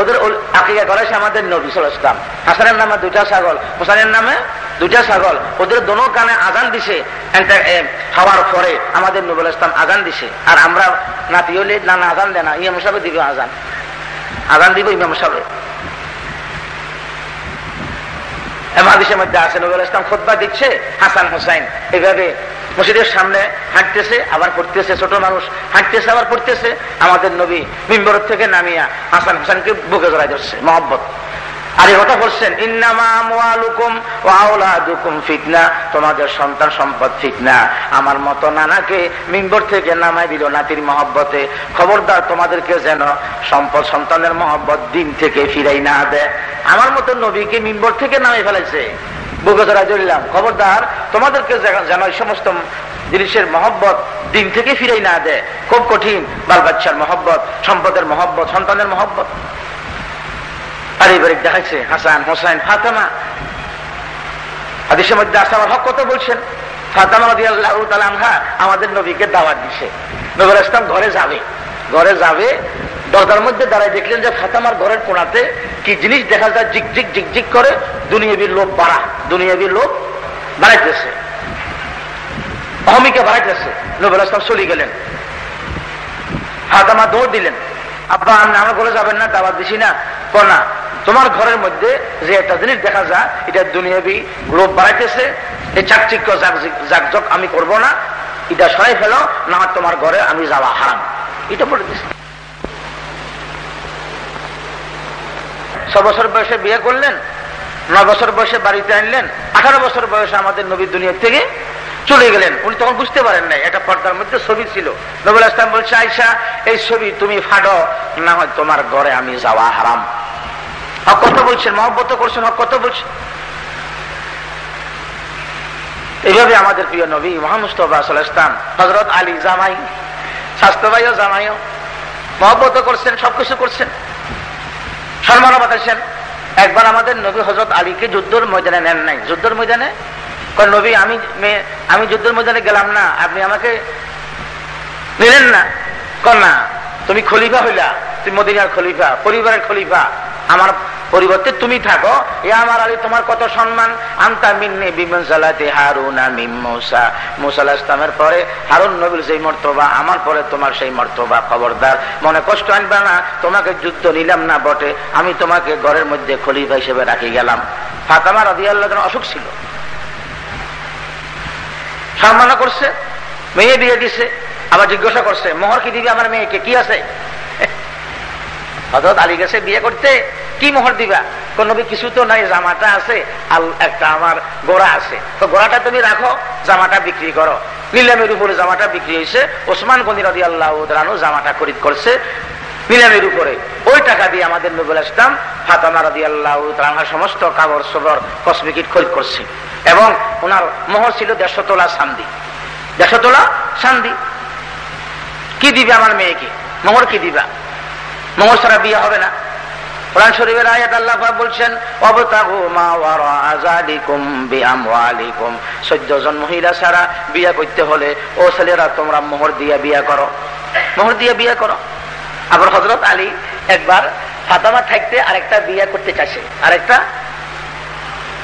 Speaker 1: ওদের আকিকা করেছে আমাদের নবী সাল ইসলাম হাসানের নামে দুইটা ছাগল, হোসেনের নামে দুইটা ছাগল, ওদের দোনো কানে আজান দিছে হওয়ার পরে আমাদের নবুল ইসলাম আজান দিছে। আর আমরা নাতি হলে না না, আজান দেয় না, ইমাম সাহেব দিবে আজান। আজান দিব ইমাম সাহেব। হাদিসের মধ্যে আছে নবুল ইসলাম খোদ্া দিচ্ছে হাসান হোসাইন। এভাবে মসজিদের সামনে হাঁটতেছে, আবার পড়তেছে, ছোট মানুষ হাঁটতেছে, আবার পড়তেছে। আমাদের নবী মিম্বর থেকে নামিয়া হাসান হোসাইনকে বুকে ধরা যাচ্ছে মহব্বত। আর এই কথা বলছেন ফিতনা। তোমাদের সন্তান সম্পদ ফিতনা। আমার মতো নানাকে মিম্বর থেকে নামাই দিল নাতির মহব্বতে। খবরদার তোমাদেরকে যেন সম্পদ সন্তানের মহব্বত দিন থেকে ফিরাই না দেয়। আমার মতো নবীকে মিম্বর থেকে নামে ফেলেছে। বুকে ধরলাম খবরদার, তোমাদেরকে যেন এই সমস্ত জিনিসের মহব্বত দিন থেকে ফিরাই না দেয়। খুব কঠিন বাল বাচ্চার মহব্বত, সম্পদের মহব্বত, সন্তানের মহব্বত। পারিবারিক দেখাইছে, হাসান হোসেন ফাতেমা। হাদিসের মধ্যে আসা আমার হক কত বলছেন। ফাতেমা রদি আল্লাহ তালানহা আমাদের নবীকে দাওয়াত দিছে। নবীর ইসলাম ঘরে যাবে। ঘরে যাবে, দরজার মধ্যে দাঁড়ায় দেখলেন যে ফাতামার ঘরের কোনাতে কি জিনিস দেখা যায় জিকজিক জিকজিক করে দুনিয়াবির লোক বাড়া, দুনিয়াবির লোক বাড়াইতেছে। অহমিকে বাড়াইতেছে। নবুল ইসলাম চলে গেলেন। ফাতামা দৌড় দিলেন। আব্বা আপনি আমার ঘরে যাবেন না দাবার দিছি না। না, তোমার ঘরের মধ্যে যে একটা জিনিস দেখা যায় এটা দুনিয়াবি লোভ বাড়াইতেছে এই চাকচিক্য জাকজক আমি করব না, এটা সরাই ফেলো, না তোমার ঘরে আমি যাওয়া হারাম। এটা বলে দিচ্ছি ছ বছর বয়সে বিয়ে করলেন, ন বছর বয়সে বাড়িতে আনলেন, আঠারো বছর বয়সে আমাদের নবী দুনিয়ার থেকে চলে গেলেন। উনি তখন বুঝতে পারেন নাই, একটা পর্দার মধ্যে ছবি ছিল। নবুল ইসলাম বলছে আইসা এই ছবি তুমি ফাডো, না হয় তোমার ঘরে আমি যাওয়া হারাম। হক কত বলছেন, মহব্বত করছেন, হক কত বলছেন। এইভাবে আমাদের প্রিয় নবী ইসলাম হজরত আলী জামাই স্বাস্থ্য ভাইও জামাইও, মহব্বত করছেন, সবকিছু করছেন। সম্মানও বাতাইছেন একবার আমাদের নবী হজরত আলীকে যুদ্ধের ময়দানে নেন নাই। যুদ্ধর ময়দানে নবী, আমি আমি যুদ্ধের ময়দানে গেলাম না। আপনি আমাকে নিলেন না। না, তুমি খলিফা হইলা। তুমি মদিনার খলিফা, পরিবারের খলিফা। আমার পরিবর্তে তুমি থাকো। এ আমার আলী, তোমার কত সম্মান? আন্তা মিন্নি বিমন হারুনা মিম মৌসা। মুসাল ইসলামের পরে হারুন নবীর সেই মর্তবা, আমার পরে তোমার সেই মর্তবা খবরদার। মনে কষ্ট আনবে না, তোমাকে যুদ্ধ নিলাম না বটে। আমি তোমাকে ঘরের মধ্যে খলিফা হিসেবে রাখি গেলাম। ফাতামা আল্লাহ অসুখ ছিল। সম্মান করছে, মেয়ে বিয়ে দিছে, আবার জিজ্ঞাসা করছে, মোহর কি দিবে আমার মেয়েকে, কি আছে? হজরত আলী গেছে বিয়ে করতে কি মোহর দিবা? কোন কিছু তো নাই, জামাটা আছে আর একটা আমার গোড়া আছে। তো গোড়াটা তুমি রাখো, জামাটা বিক্রি করো। নিলামের উপরে জামাটা বিক্রি হয়েছে, ওসমান গনি রদি আল্লাহ জামাটা খরিদ করছে নিলামের উপরে। ওই টাকা দিয়ে আমাদের নবুল ইসলাম ফাতামা রদি আল্লাহ সমস্ত কাগজ সবর কসমিকিট খরিদ করছে। এবং ওনার মোহর ছিল দেড়শো তোলা সান্দি। দেড়শো তোলা সান্দি। কি দিবে আমার মেয়েকে? মোহর কি দিবা? মোহর ছাড়া বিয়ে হবে না। কোরআন শরীফের আয়াত আল্লাহ বলছেন, অবতাগু মা ওয়ারা আযালিকুম বিআমওয়ালিকুম। 14 জন মহিলা ছাড়া বিয়া করতে হলে, ও তোমরা মোহর দিয়ে বিয়া করো। মোহর দিয়ে বিয়া আলী একবার থাকতে আরেকটা বিয়া করতে চাইছে। আরেকটা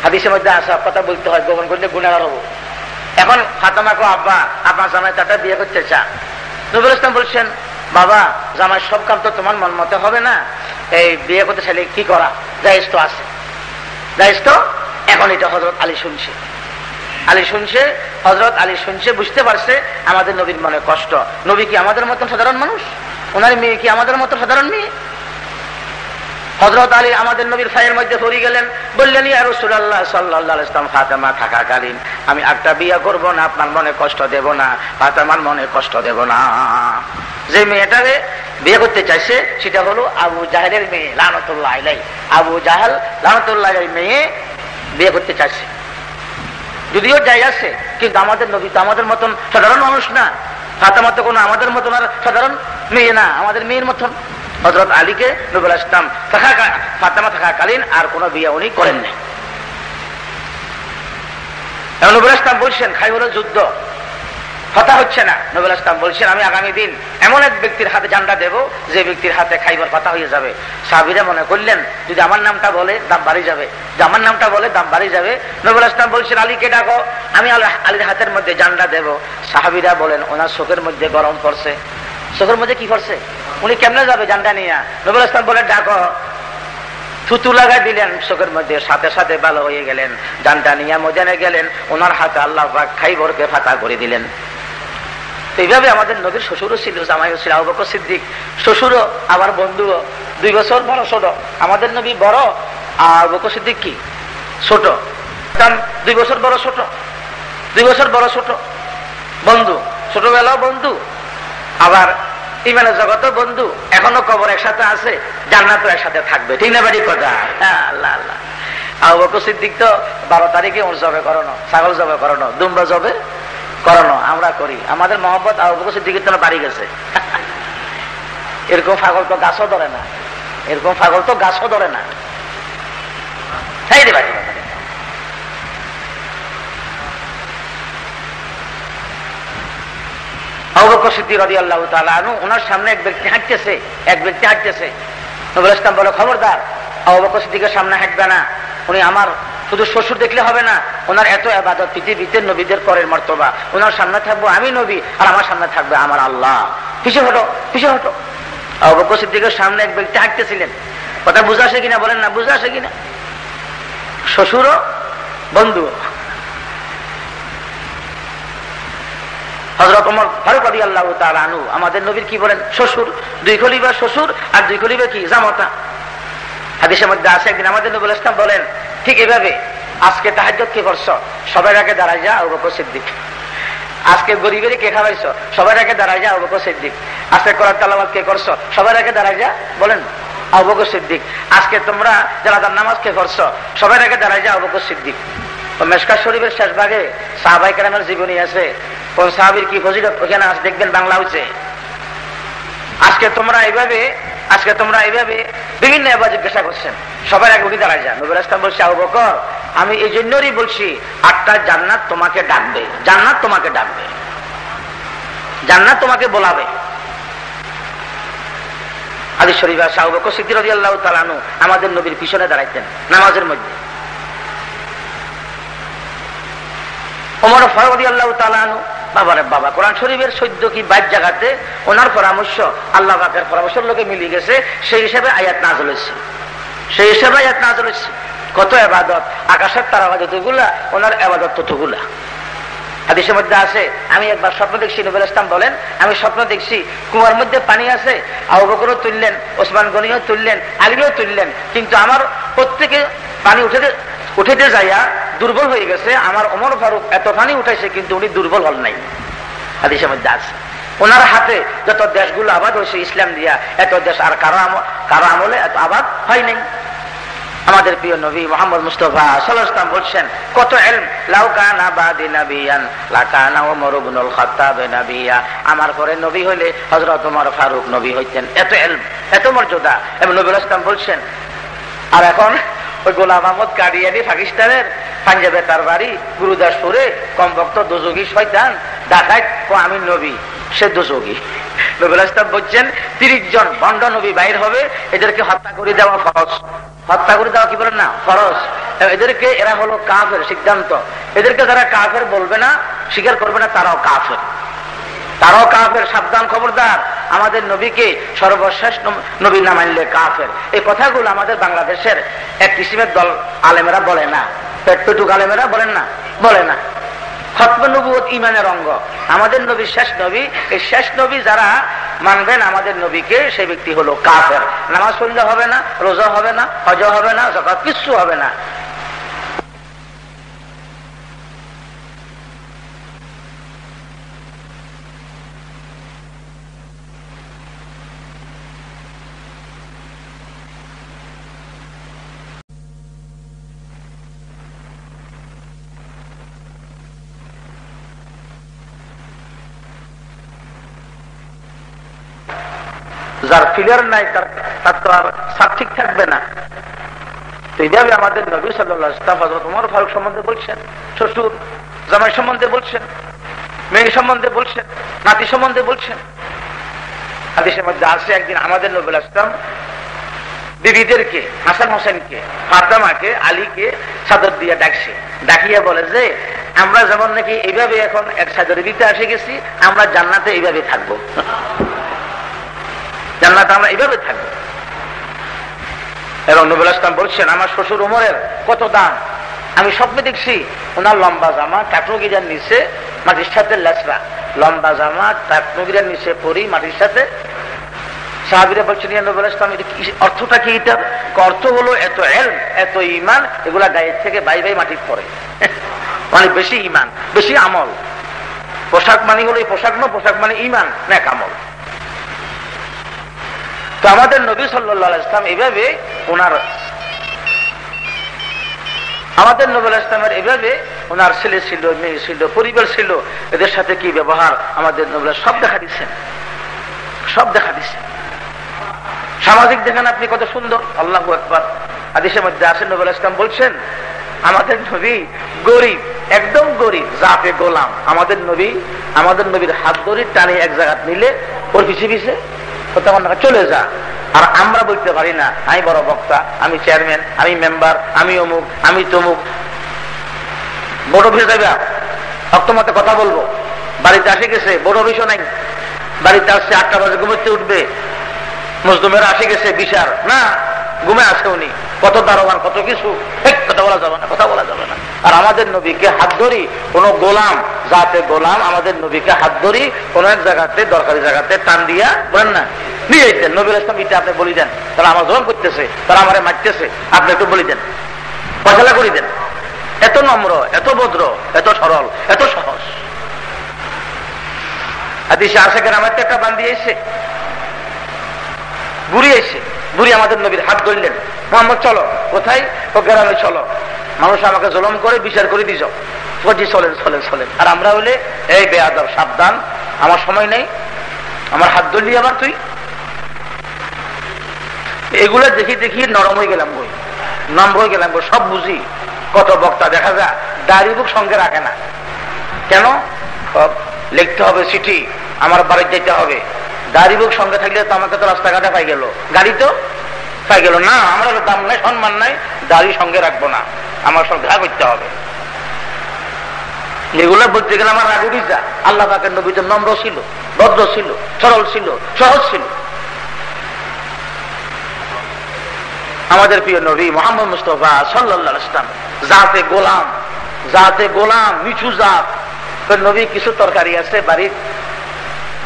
Speaker 1: হাদিসের মধ্যে আসা কথা বলতে হয়, গোপন করলে গুণাগার হব। এখন ফাতামাকে আব্বা আপনার জামাই তাটা বিয়ে করতে চা নবুল ইসলাম বলছেন, বাবা জামাই সব কাম তো তোমার মন মতে হবে না। এই বিয়ে করতে চাইলে কি করা? জাহেজ তো আছে। জাহেজ তো এখন এটা হজরত আলী শুনছে। আলী শুনছে হজরত আলী শুনছে, বুঝতে পারছে আমাদের নবীর মনে কষ্ট। নবী কি আমাদের মতন সাধারণ মানুষ? ওনার মেয়ে কি আমাদের মতো সাধারণ মেয়ে? হজরত আলী আমাদের নবীর ফাইয়ের মধ্যে পড়ে গেলেন। বললেন, ইয়া রসুল্লাহ সাল্লাহ ইসলাম ফাতেমা থাকাকালীন আমি একটা বিয়ে করব না, আপনার মনে কষ্ট দেব না, ফাতেমার মনে কষ্ট দেব না। যে মেয়েটাকে বিয়ে করতে চাইছে, সেটা হলো আবু জাহেলের মেয়ে, লানতুল্লাহ আলাই আবু জাহেল, লানতুল্লাহ মেয়ে বিয়ে করতে চাইছে। যদিও যাই আছে, কিন্তু আমাদের নবী তো আমাদের মতন সাধারণ মানুষ না। ফাতেমা তো কোনো আমাদের মতন আর সাধারণ মেয়ে না, আমাদের মেয়ের মতন। হজরত আলীকে নবুল ইসলাম থাকা ফাতেমা থাকাকালীন আর কোনো বিয়ে উনি করেন নাই। নবুল ইসলাম বলছেন খাই হলো যুদ্ধ। কথা হচ্ছে না। নবুল ইসলাম বলছেন, আমি আগামী দিন এমন এক ব্যক্তির হাতে জান্ডা দেব, যে ব্যক্তির হাতে খাইবার কথা হয়ে যাবে। সাহাবিরা মনে করলেন, যদি আমার নামটা বলে, দাম বাড়ি যাবে। আমার নামটা বলে, দাম বাড়ি যাবে। নবুল ইসলাম বলছেন, আলীকে ডাকো, আমি আলীর হাতের মধ্যে জান্ডা দেব। সাহাবিরা বলেন, ওনার চোখের মধ্যে গরম পড়ছে। চোখের মধ্যে কি করছে? উনি কেমনে যাবে জানটা নিয়ে? নবুল ইসলাম বলে ডাকো। থুতু লাগাই দিলেন, চোখের মধ্যে সাথে সাথে ভালো হয়ে গেলেন। জানটা নিয়ে মজানে গেলেন, ওনার হাতে আল্লাহ খাইবরকে ফাতা করে দিলেন। এইভাবে আমাদের নবীর শ্বশুরও ছিল, জামাইও ছিল আবক সিদ্দিক। শ্বশুরও, আমার বন্ধুও। দুই বছর বড় ছোট। আমাদের নবী বড়, আর বক সিদ্দিক কি? ছোট। কারণ দুই বছর বড় ছোট। দুই বছর বড় ছোট। বন্ধু। ছোটবেলাও বন্ধু। আবার ইমানের জগত বন্ধু, এখনও কবর একসাথে আছে জান্নাত একসাথে থাকবে। ঠিক না বাড়ি কথা? হ্যাঁ আল্লাহ আল্লাহ। তো বারো তারিখে ওর জবে করানো, ছাগল জবে করানো দুম্বা জবে করানো, আমরা করি। আমাদের মহব্বত আবু জন্য বাড়ি গেছে। এরকম ফাগল তো গাছও ধরে না। এরকম ফাগল তো গাছও ধরে না। ওনার সামনে এক ব্যক্তি হাঁটতেছে, এক ব্যক্তি হাঁটতেছে। বলে, খবরদার সিদ্দিকের সামনে হাঁটবে না। উনি আমার, শুধু শ্বশুর দেখলে হবে না ওনার এত আবাদত পৃথিবীতে নবীদের পরের মর্তবা। ওনার সামনে থাকব আমি নবী, আর আমার সামনে থাকবে আমার আল্লাহ। পিছিয়ে হটো পিছিয়ে হটো। আবুবকর সিদ্দিকের সামনে এক ব্যক্তি হাঁটতেছিলেন। কথা বুঝে আসে কিনা বলেন না, বুঝে আসে কিনা? শ্বশুরও বন্ধু হজরত ওমর ফারুক আদি আল্লাহ আনু আমাদের নবীর কি বলেন? শ্বশুর। দুই খলিবা শ্বশুর আর দুই খলিবা কি? জামতা। হাদিসের মধ্যে আছে, একদিন আমাদের নবুল ইসলাম বলেন, ঠিক এভাবে, আজকে তাহাজ কি করছ? সবাই আগে দাঁড়াই যা অবক সিদ্দিক। আজকে গরিবেরই কে খাওয়াইছ? সবার আগে দাঁড়াই যা অবক সিদ্দিক। আজকে করার তালাবাদ কে করছ? সবার আগে দাঁড়াই যা বলেন অবক সিদ্দিক। আজকে তোমরা যারা তার নামাজ কে করছ? সবার আগে দাঁড়াই যা অবক সিদ্দিক। মেসকা শরীফের শেষ ভাগে সাহাবাই কেরামের জীবনী আছে। কোন সাহাবির কি ফজিলত? ওখানে আজ দেখবেন বাংলা হচ্ছে আজকে তোমরা এইভাবে, আজকে তোমরা এইভাবে বিভিন্ন এবার জিজ্ঞাসা করছেন। সবার আগে উঠে দাঁড়ায় যান। নবুল ইসলাম বলছে, আবু বকর, আমি এই জন্যই বলছি, আটটা জান্নাত তোমাকে ডাকবে। জান্নাত তোমাকে ডাকবে। জান্নাত তোমাকে বলাবে। আদি শরীফ শাহ বকর সিদ্দির আল্লাহ তালানু আমাদের নবীর পিছনে দাঁড়াইতেন, নামাজের মধ্যে। ওমর ফরদি আল্লাহ তালানু বাবারে বাবা। কোরআন শরীফের সদ্য কি বাইর জায়গাতে ওনার পরামর্শ, আল্লাহ বাকের পরামর্শের লোকে মিলিয়ে গেছে, সেই হিসাবে আয়াত না চলেছে সেই হিসাবে আয়াত না চলেছে কত আবাদত আকাশের তার যতগুলা, ওনার আবাদত ততগুলা। হাদিসের মধ্যে আছে, আমি একবার স্বপ্ন দেখছি নবুল ইসলাম বলেন, আমি স্বপ্ন দেখছি, কুয়ার মধ্যে পানি আছে, আবু তুললেন, ওসমান গনিও তুললেন, আলিও তুললেন, কিন্তু আমার প্রত্যেকে পানি উঠে উঠেতে যাইয়া দুর্বল হয়ে গেছে, আমার অমর ফারুক এত পানি উঠাইছে, কিন্তু উনি দুর্বল হল নাই। হাদিসের মধ্যে আছে। ওনার হাতে যত দেশগুলো আবাদ হয়েছে, ইসলাম দিয়া, এত দেশ আর কারও কারও আমলে এত আবাদ হয় নাই। আমাদের প্রিয় নবী মোহাম্মদ মুস্তফা সাল্লাম বলছেন, কত এলম? আমার পরে নবী হইলে হযরত ওমর ফারুক নবী হইতেন। এত এলম, এত মর্যাদা। এবং নবী ইসলাম বলছেন, আর এখন ওই গোলাম আহমদ কাদিয়ানি পাকিস্তানের পাঞ্জাবে তার বাড়ি গুরুদাসপুরে কমভক্ত দুযোগী শয়তান ঢাকায় আমি নবী, সে দুযোগী নবীল ইসলাম বলছেন, তিরিশ জন বন্ড নবী বাইর হবে, এদেরকে হত্যা করে দেওয়া ফরজ। হত্যা করে দেওয়া কি বলেন না? ফরজ। এদেরকে এরা হলো কাফের সিদ্ধান্ত। এদেরকে যারা কাফের বলবে না, স্বীকার করবে না, তারাও কাফের। তারাও কাফের সাবধান খবরদার। আমাদের নবীকে সর্বশেষ নবী না মানলে কাফের। এই কথাগুলো আমাদের বাংলাদেশের এক কিসিমের দল আলেমেরা বলে না। পেটপেটুক আলেমেরা বলেন না? বলে না। ইমানের অঙ্গ। আমাদের নবী শেষ নবী, এই শেষ নবী যারা মানবেন, আমাদের নবীকে সেই ব্যক্তি হলো কাফের। নামাজ পড়লে হবে না, রোজা হবে না হজ হবে না জকাত কিচ্ছু হবে না। যার ফিলার নাই, তার তার তো আর সার ঠিক থাকবে না। এইভাবে আমাদের নবী সাল্লাহ ফারুক সম্বন্ধে বলছেন, শ্বশুর জামাই সম্বন্ধে বলছেন, মেয়ে সম্বন্ধে বলছেন, নাতি সম্বন্ধে বলছেন। হাদিসের মধ্যে আসে একদিন আমাদের নবুল আসলাম বিবিদেরকে, হাসান হোসেনকে, ফাতামাকে, আলীকে সাদর দিয়ে ডাকছে। ডাকিয়া বলে যে, আমরা যেমন নাকি এইভাবে এখন এক সাদরে দিতে আসে গেছি, আমরা জান্নাতে এইভাবে থাকব। জান্নাতে আমরা এইভাবে থাকব এবং নবুল আসলাম বলছেন, আমার শ্বশুর উমরের কত দাম? আমি স্বপ্নে দেখছি, ওনার লম্বা জামা টাকনুগিরার নিচে, মাটির সাথে লেসরা। লম্বা জামা টাকনুগিরার নিচে পরি, মাটির সাথে। সাহাবিরা বলছেন নবুল ইসলাম অর্থটা কি এটা? অর্থ হলো এত এল এত ইমান এগুলা গায়ের থেকে বাই বাই মাটির পরে মানে বেশি ইমান বেশি আমল। পোশাক মানে হলো এই পোশাক না, পোশাক মানে ইমান ন্যাক আমল। তো আমাদের নবী সাল্লা ইসলাম এভাবে ওনার আমাদের নবুল ইসলামের এভাবে ওনার ছেলে ছিল, মেয়ে ছিল, পরিবার ছিল, এদের সাথে কি ব্যবহার আমাদের নবুল সব দেখা দিচ্ছেন। সব দেখা দিচ্ছেন। সামাজিক দেখেন আপনি কত সুন্দর, আল্লাহ একবার আদিসের মধ্যে আসেন নবুল ইসলাম বলছেন, আমাদের নবী গরিব, একদম গরিব জাপে গোলাম। আমাদের নবী, আমাদের নবীর হাত ধরি টানি এক জায়গা নিলে ওর পিছিয়ে পিছিয়ে চলে যা। আর আমরা বলতে পারি না, আমি বড় বক্তা, আমি চেয়ারম্যান আমি মেম্বার আমি অমুক, আমি তমুক। বড় অফিসে যাবে অক্টোমতে কথা বলব। বাড়িতে আসে গেছে বড় অফিসও নাই। বাড়িতে আসছে আটটা বাজে, ঘুমোতে উঠবে। মজদুমেরা আসে গেছে বিশার না, ঘুমে আছে উনি কত দারোগান কত কিছু। কথা বলা যাবে না, কথা বলা যাবে না। আর আমাদের নবীকে হাত ধরি, কোন গোলাম যাতে গোলাম, আমাদের নবীকে হাত ধরি, কোন এক জায়গাতে, দরকারি জায়গাতে টান দিয়া বলেন না, নিয়ে যেতেন নবীর ইসলাম এটা আপনি বলি দেন, তারা আমার জোর করতেছে, তারা আমার মারতেছে, আপনি একটু বলি দেন ফসলা করি দেন। এত নম্র, এত ভদ্র, এত সরল, এত সহজ। আদিসে আশেখের আমার একটা বান্ধি এসে বুড়ি এসে বুড়ি আমাদের নবীর হাত ধরলেন। মোহাম্মদ, চলো, কোথায়? ও গ্রামে চলো। মানুষ আমাকে জলম করে, বিচার করে দিছ জি, চলেন চলেন চলেন। আর আমরা হলে, এই বেয়াদব, সাবধান, আমার সময় নেই। আমার হাত ধরলি আবার তুই? এগুলো দেখি দেখি নরম হয়ে গেলাম বই নম্র হয়ে গেলাম বই সব বুঝি। কত বক্তা, দেখা যায় দাড়ি বুক সঙ্গে রাখে না। কেন? লিখতে হবে চিঠি, আমার বাড়িতে যেতে হবে। গাড়ি বুক সঙ্গে থাকলে তো আমাকে তো রাস্তাঘাটে পাই গেল। গাড়ি তো? পাই গেল না, আমার দাম নাই, সম্মান নাই, দাড়ি সঙ্গে রাখব না। আমার সঙ্গে দেখা করতে হবে। এগুলো বলতে গেলে আমার রাগুড়ি যা আল্লাহ পাকের নবী তো নম্র ছিল, ভদ্র ছিল, সরল ছিল, সহজ ছিল। আমাদের প্রিয় নবী মোহাম্মদ মুস্তফা সাল্লাহ ইসলাম জাতে গোলাম জাতে গোলাম, নিচু জাত। নবী কিছু তরকারি আছে, বাড়ির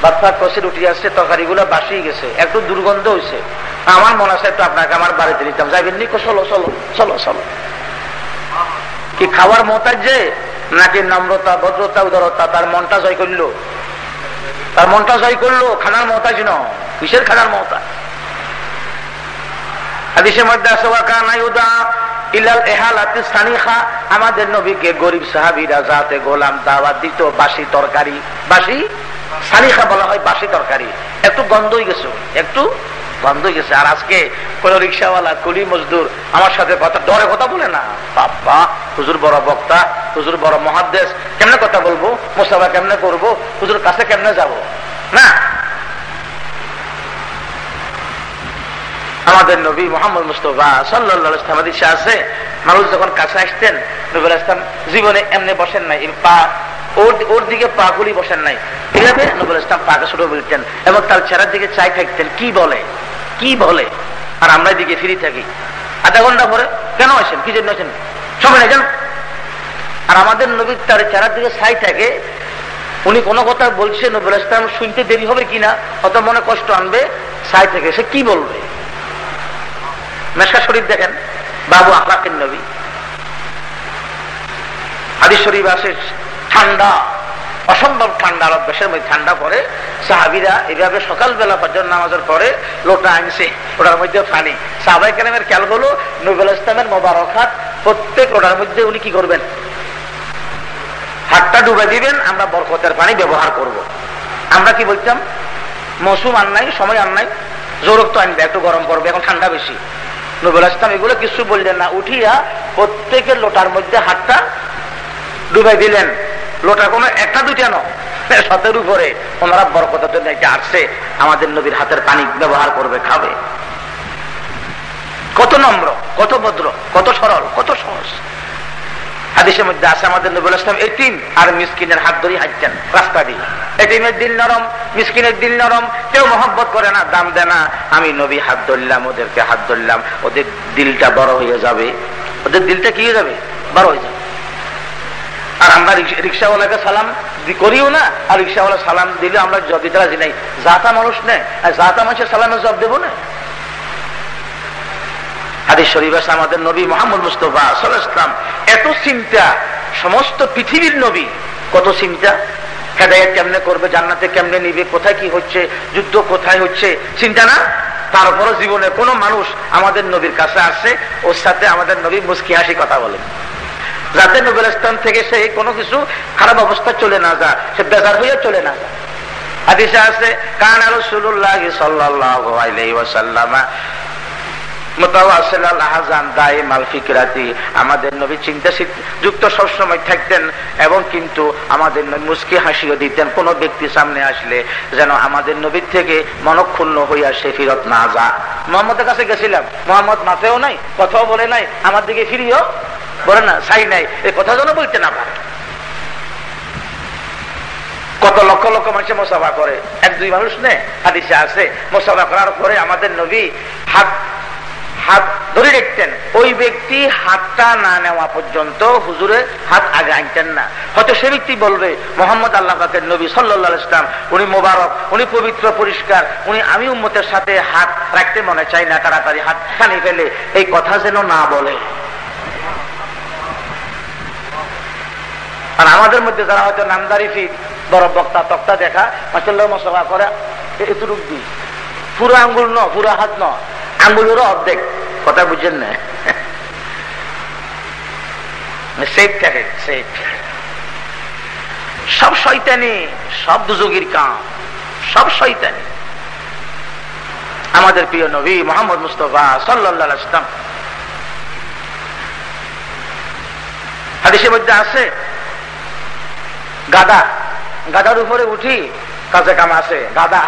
Speaker 1: বাচ্চা কষে উঠে আসছে তরকারি গুলো বাসিয়ে গেছে। একটু দুর্গন্ধ হয়েছে আমার মনে আছে একটু আপনাকে, আমার বাড়িতে নিতাম। যাইবেন নি চলো চলো চলো চলো। কি খাওয়ার মতাজ যে? নাকি নম্রতা, ভদ্রতা, উদারতা? তার মনটা জয় করল। তার মনটা জয় করল, খানার মহতাজ ন কিসের খানার মহতা আমাদের নবীকে গরিব সাহাবিরা যাতে গোলাম দাওয়াত দিত, বাসি তরকারি, বাসি সানিখা বলা হয় বাসি তরকারি। একটু গন্ধ হয়ে গেছে। একটু বন্ধ হয়ে গেছে। আর আজকে কোন রিক্সাওয়ালা, কুলি, মজদুর আমার সাথে কথা ডরে কথা বলে না। বাবা, হুজুর বড় বক্তা, হুজুর বড় মহাদেশ কেমনে কথা বলব? মোসাফা কেমনে করব? হুজুর কাছে কেমনে যাব? না? আমাদের নবী মোহাম্মদ মুস্তফা সাল্লাহ ইসলাম আছে, মানুষ যখন কাছে আসতেন, নবী ইসলাম জীবনে এমনি বসেন নাই পা ওর ওর দিকে পা গুলি বসেন নাই। এভাবে নবুল ইসলাম পাকে ছোট বলতেন এবং তার চেহারার দিকে চাই থাকতেন, কি বলে? কি বলে? আর আমরা দিকে ফিরি থাকি। আধা ঘণ্টা পরে কেন আসেন? কি জন্য আসেন? সবাই না কেন আর আমাদের নবীর তার চেহারার দিকে চাই থাকে। উনি কোনো কথা বলছে নবুল ইসলাম, শুনতে দেরি হবে কিনা? অত মনে কষ্ট আনবে সাই থেকে। সে কি বলবে? মেশকা শরীফ দেখেন, বাবু আখলাকের নবী। হাদিস শরীফ আছে, ঠান্ডা। অসম্ভব ঠান্ডা, আরব দেশের মধ্যে ঠান্ডা পরে সাহাবিরা এইভাবে সকালবেলা পর্যন্ত নামাজের পরে লোটা আনছে, ওটার মধ্যে পানি। সাহাবাই কালামের খেয়াল হলো নবুল ইসলামের মোবারক হাত প্রত্যেক ওটার মধ্যে উনি কি করবেন? হাতটা ডুবে দিবেন, আমরা বরকতের পানি ব্যবহার করব। আমরা কি বলতাম? মৌসুম আন নাই, সময় আন নাই জোরক তো আনবে, একটু গরম করবে এখন ঠান্ডা বেশি। নবুল ইসলাম এগুলো কিছু বললেন না, উঠিয়া প্রত্যেকের লোটার মধ্যে হাতটা ডুবাই দিলেন। লোটা কোনো একটা দুইটা নয়। শতের উপরে ওনারা বরকতের জন্য একটা আসছে, আমাদের নবীর হাতের পানি ব্যবহার করবে, খাবে। কত নম্র, কত ভদ্র, কত সরল, কত সহজ। হাদিসের মধ্যে আছে আমাদের নবুল ইসলাম এটিম আর মিসকিনের হাত ধরে হাঁটছেন রাস্তা দিয়ে। এটিমের দিল নরম, মিসকিনের দিল নরম, কেউ মহব্বত করে না, দাম দেয় না, আমি নবী হাত ধরলাম, ওদেরকে হাত ধরলাম, ওদের দিলটা বড় হয়ে যাবে। ওদের দিলটা কি হয়ে যাবে? বড় হয়ে যাবে। আর আমরা রিক্সাওয়ালাকে সালাম করিও না, আর রিক্সাওয়ালা সালাম দিলে আমরা জব তারা নাই জাতা মানুষ নেই আর জাতা মানুষের সালামের জব দেবো না। হাদিস শরীফ আমাদের নবী মোহাম্মদ মুস্তফা এত চিন্তা, সমস্ত পৃথিবীর নবী, কত চিন্তা। হেদায়ত কেমনে করবে, জান্নাতে কেমনে নিবে, কোথায় কি হচ্ছে, যুদ্ধ কোথায় হচ্ছে, চিন্তা না। তারপরও জীবনে কোন মানুষ আমাদের নবীর কাছে আসে, ওর সাথে আমাদের নবী মুস্কি হাসি কথা বলেন যাতে নোবেল স্থান থেকে সে কোনো কিছু খারাপ অবস্থা চলে না যা সে বেজার হয়ে চলে না যা হাদিসে আছে, কান রসুল্লাহ সাল্লাহ আমাদের নবী চিন্তা যুক্ত সবসময় থাকতেন এবং কিন্তু আমাদের মুসকি হাসিও দিতেন। কোন ব্যক্তি সামনে আসলে যেন আমাদের নবীর থেকে মনক্ষুণ্ণ হইয়া সে ফিরত না যা। মোহাম্মদের কাছে গেছিলাম। মোহাম্মদ মাথেও নাই, কথাও বলে নাই, আমার দিকে ফিরিও বলে না সাই নাই। এই কথা যেন বলতে না পারে। কত লক্ষ লক্ষ মানুষের মোসাফা করে। এক দুই মানুষ নেই হাদিসে আছে, মোসাফা করার পরে আমাদের নবী হাত হাত ধরে দেখতেন। ওই ব্যক্তি হাতটা না নেওয়া পর্যন্ত হুজুরে হাত আগে আনতেন না। হয়তো সে ব্যক্তি বলবে, মোহাম্মদ আল্লাহ পাকের নবী সাল্লা ইসলাম উনি মোবারক, উনি পবিত্র, পরিষ্কার, উনি, আমি উম্মতের সাথে হাত রাখতে মনে চাই না, তাড়াতাড়ি হাত খানি ফেলে, এই কথা যেন না বলে। আর আমাদের মধ্যে যারা হয়তো নামদারি ফি বড় বক্তা, তক্তা দেখা মাসাল্লাহ মশলা করে এতটুক দিই। পুরো আঙ্গুল ন পুরো হাত ন আঙ্গুলেরও অর্ধেক। কথা বুঝছেন না। সেফ থাকে সেফ সব শৈতানি সব দুযোগীর কাম, সব শৈতানি আমাদের প্রিয় নবী মোহাম্মদ মুস্তফা সাল্লাহ ইসলাম হাদিসের মধ্যে আছে, গাদা, গাদার উপরে উঠি কাজে কাম আছে, গাদা।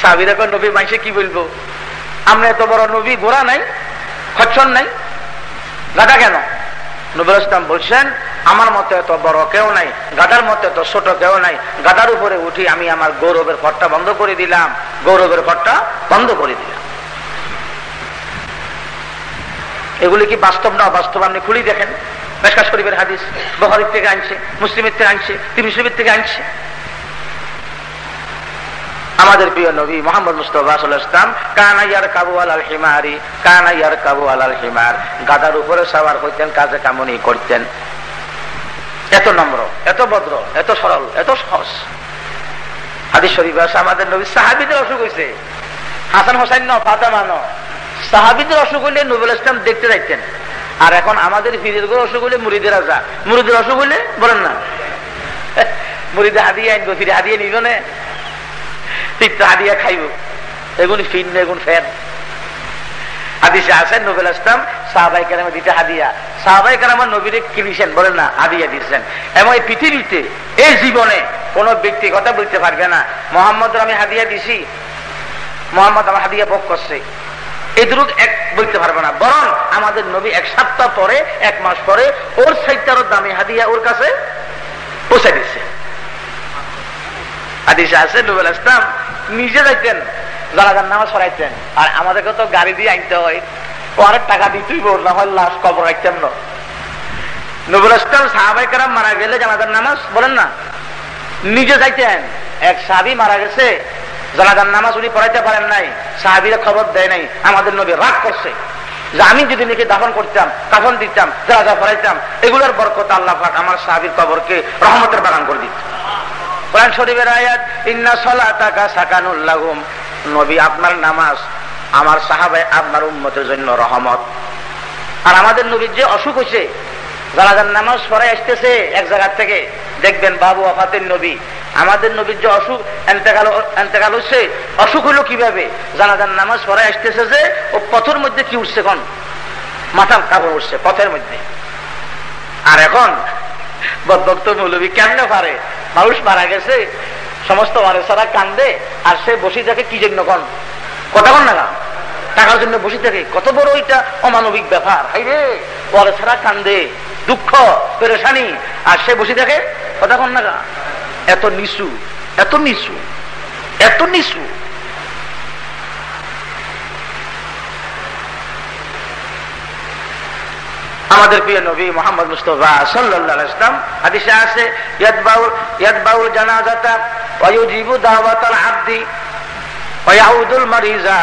Speaker 1: সাবিরা নবী মাইসে কি বলব? আমরা এত বড় নবী ঘোড়া নাই। খচ্ছর নাই? গাদা কেন? নবুল ইসলাম বলছেন, আমার মতে এত বড় কেউ নাই গাদার মতে এত ছোট কেউ নাই। গাদার উপরে উঠি আমি আমার গৌরবের ঘরটা বন্ধ করে দিলাম, গৌরবের ঘরটা বন্ধ করে দিলাম। এগুলি কি বাস্তব না বাস্তব আপনি খুলি দেখেন। মেশকা শরীফের হাদিস বহরের থেকে আনছে, মুসলিমের থেকে আনছে তিনি শরীফের থেকে আনছে। আমাদের প্রিয় নবী মোহাম্মদ মুস্তফা ইসলাম কানাইয়ার কাবু আলাল হিমারি কানাইয়ার কাবু আলাল হিমার। গাদার উপরে সাবার হইতেন, কাজে কামনি করতেন। এত নম্র, এত ভদ্র, এত সরল, এত সহজ। হাদিস শরীফ আছে, আমাদের নবী সাহাবিদের অসুখ হয়েছে হাসান হোসাইন ন, ফাতামা ন, সাহাবিদের অসুখ হইলে নবুল ইসলাম দেখতে যাইতেন। আর এখন আমাদের ফিরের অসুখ হইলে মুড়িদের রাজা। মুড়িদের অসুখ হইলে বলেন না? মুড়িদে হাদিয়ে আনব ফিরে হাদিয়ে নিল তিক্ত হাদিয়া খাইব। এগুলি ফিন এগুন ফের হাদিসে আছেন নবীল ইসলাম সাহাবাই কেরামে দিতে হাদিয়া। সাহাবাই কেরাম নবীরে কিনেছেন বলেন না, হাদিয়া দিচ্ছেন এবং এই পৃথিবীতে, এই জীবনে কোন ব্যক্তি কথা বলতে পারবে না। মোহাম্মদ আমি হাদিয়া দিছি। মোহাম্মদ আমার হাদিয়া ভোগ করছে। এদুরুক এক বলতে পারবে না। বরং আমাদের নবী এক সপ্তাহ পরে, এক মাস পরে, ওর সাইটারও দামি হাদিয়া ওর কাছে পৌঁছে দিচ্ছে হাদিসে আছে নবুল ইসলাম নিজে যাইতেন জানাজার নামাজ সরাইতেন। আর আমাদেরকে তো গাড়ি দিয়ে আনতে হয় পরে টাকা দিতেই বল না হয় লাশ কবর রাখতেন না। নবুল ইসলাম সাহাবাই কারাম মারা গেলে জানাজার নামাজ বলেন না? নিজে যাইতেন। এক সাহাবি মারা গেছে জানাজার নামাজ উনি পড়াইতে পারেন নাই, সাহাবিরা খবর দেয় নাই, আমাদের নবী রাগ করছে। যে আমি যদি নাকি দাফন করতাম কাফন দিতাম জানাজা পড়াইতাম, এগুলোর বরকত আল্লাহ আমার সাহাবির কবরকে রহমতের বাগান করে দিত। কোরআন শরীফের আয়াত, ইন্না সলাতাকা সাকানুল্লাহুম নবী, আপনার নামাজ আমার সাহাবাই আপনার উম্মতের জন্য রহমত। আর আমাদের নবীর যে অসুখ হয়েছে জানাজার নামাজ পরে আসতেছে এক জায়গার থেকে, দেখবেন বাবু আফাতের নবী। আমাদের নবীর যে অসুখ, এন্তেকাল এন্তেকাল হচ্ছে, অসুখ হলো কীভাবে? জানাজার নামাজ পরে আসতেছে যে, ও পথের মধ্যে কি উঠছে কোন? মাথার কাপড় উঠছে, পথের মধ্যে। আর এখন বদভক্ত কেমনে পারে? মানুষ মারা গেছে, সমস্ত সারা কান্দে, আর সে বসে থাকে কি জন্য কন? কথা কন না টাকার জন্য বসে থাকে, কত বড় ওইটা অমানবিক ব্যাপার। রে পরে ছাড়া কান্দে, দুঃখ, পেরেশানি, আর সে বসে থাকে, কথা কন না এত নিচু এত নিচু এত নিচু। আমাদের প্রিয় নবী মোহাম্মদ মুস্তফা সাল্লাহ ইসলাম হাদিসে আছে ইয়াদবাউল জানাজাতা ওয়ায়ুজিবু দাওয়াতাল আব্দি ওয়াউদুল মারিজা।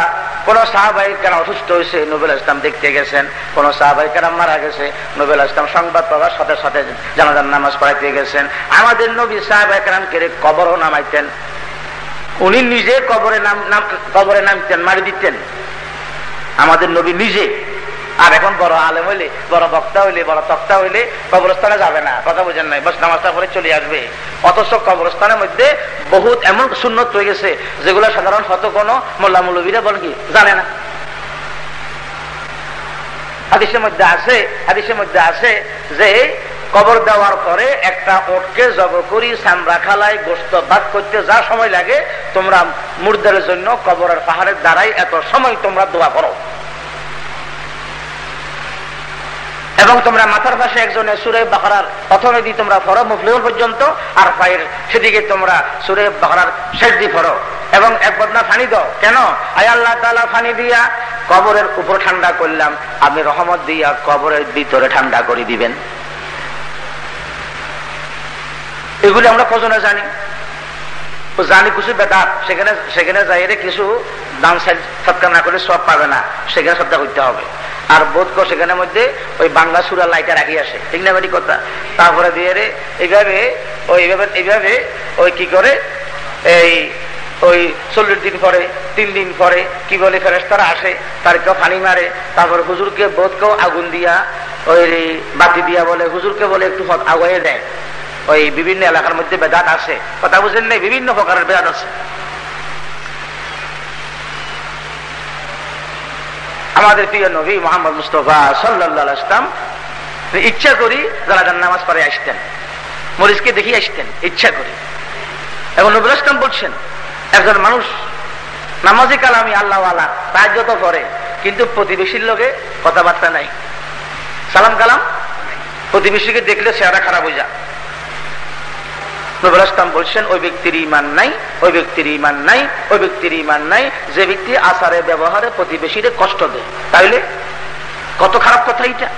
Speaker 1: কোন সাহাবাই কেন অসুস্থ হয়েছে, নোবেল ইসলাম দেখতে গেছেন। কোন সাহাবাই কেন মারা গেছে, নোবেল ইসলাম সংবাদ পাওয়ার সাথে সাথে জানাজার নামাজ পড়াইতে গেছেন। আমাদের নবী সাহাবাই কেরাম কেড়ে কবরও নামাইতেন। উনি নিজে কবরে নাম, কবরে নামতেন, মারি দিতেন। আমাদের নবী নিজে আর এখন বড় আলেম হইলে, বড় বক্তা হইলে, বড় তক্তা হইলে কবরস্থানে যাবে না। কথা বোঝেন নাই, বস নামাজটা করে চলে আসবে। অথচ কবরস্থানের মধ্যে বহুত এমন সুন্নত হয়ে গেছে, যেগুলো সাধারণ শত কোনো মোল্লা মুলবীরা বলেন কি, জানে না। হাদিসের মধ্যে আছে, হাদিসের মধ্যে আছে যে কবর দেওয়ার পরে একটা ওটকে জব করি, সামরা খালাই গোস্ত ভাগ করতে যা সময় লাগে, তোমরা মুর্দের জন্য কবরের পাহাড়ের দ্বারাই এত সময় তোমরা দোয়া করো। এবং তোমরা মাথার পাশে একজনের সুরে বাকরার প্রথমে দিয়ে তোমরা ফরো মুফলিউল পর্যন্ত, আর পায়ের সেদিকে তোমরা সুরে বাকরার শেষ দিয়ে ফরো। এবং এক বদনা ফানি দাও। কেন? আয় আল্লাহ তালা ফানি দিয়া কবরের উপর ঠান্ডা করলাম। আপনি রহমত দিয়া কবরের ভিতরে ঠান্ডা করে দিবেন। এগুলি আমরা কজনে জানি? জানি কিছু বেদাত। সেখানে সেখানে যাই কিছু দাম সাইড সৎকার না করে সব পাবে না, সেখানে সৎকার করতে হবে। আর বোধ কর সেখানে মধ্যে ওই বাংলা সুরা লাইটা রাখি আসে ঠিক না বাড়ি কথা? তারপরে দিয়ে রে, এইভাবে, ওই এইভাবে এইভাবে, ওই কি করে? এই, ওই চল্লিশ দিন পরে, তিন দিন পরে, কি বলে ফেরেস্তারা আসে, তার কেউ ফানি মারে, তারপরে হুজুরকে বোধকেও আগুন দিয়া, ওই বাতি দিয়া বলে, হুজুরকে বলে একটু আগুয়ে দেয়। ওই বিভিন্ন এলাকার মধ্যে বেদাত আছে। কথা বুঝেন নেই? বিভিন্ন প্রকারের বেদাত আছে। আমাদের প্রিয় নবী মোহাম্মদ মুস্তফা সাল্লাহ ইসলাম ইচ্ছা করি জানাজান নামাজ পরে আসতেন মরিজকে দেখি আসতেন, ইচ্ছা করি। এখন নবুল ইসলাম বলছেন, একজন মানুষ নামাজি কালামি আল্লাহ আল্লাহ তার যত করে, কিন্তু প্রতিবেশীর লোকে কথাবার্তা নাই। সালাম কালাম, প্রতিবেশীকে দেখলে চেহারা খারাপ হয়ে যায়। নবুল ইসলাম বলছেন, ওই ব্যক্তির ইমান নাই, ওই ব্যক্তির ইমান নাই, ওই ব্যক্তির ইমান নাই, যে ব্যক্তি আচারে, ব্যবহারে প্রতিবেশীরে কষ্ট দেয়। তাইলে কত খারাপ কথা এটা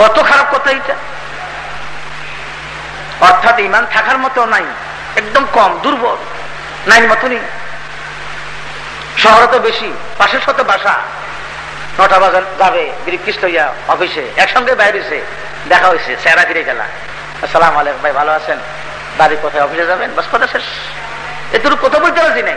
Speaker 1: কত খারাপ কথা এটা অর্থাৎ ইমান থাকার মতো নাই, একদম কম, দুর্বল, নাই মতনই। শহরে তো বেশি, পাশের শত বাসা। নটা বাজার যাবে বিরিকৃষ্ট ইয়া অফিসে, একসঙ্গে বাইরেছে দেখা হয়েছে চেহারা ফিরে গেলা আসসালাম আলাইকুম, ভাই, ভালো আছেন? বাড়ি কোথায়? অফিসে যাবেন? বাস কথা শেষ। এতটুকু কথা বলতে রাজি নেই।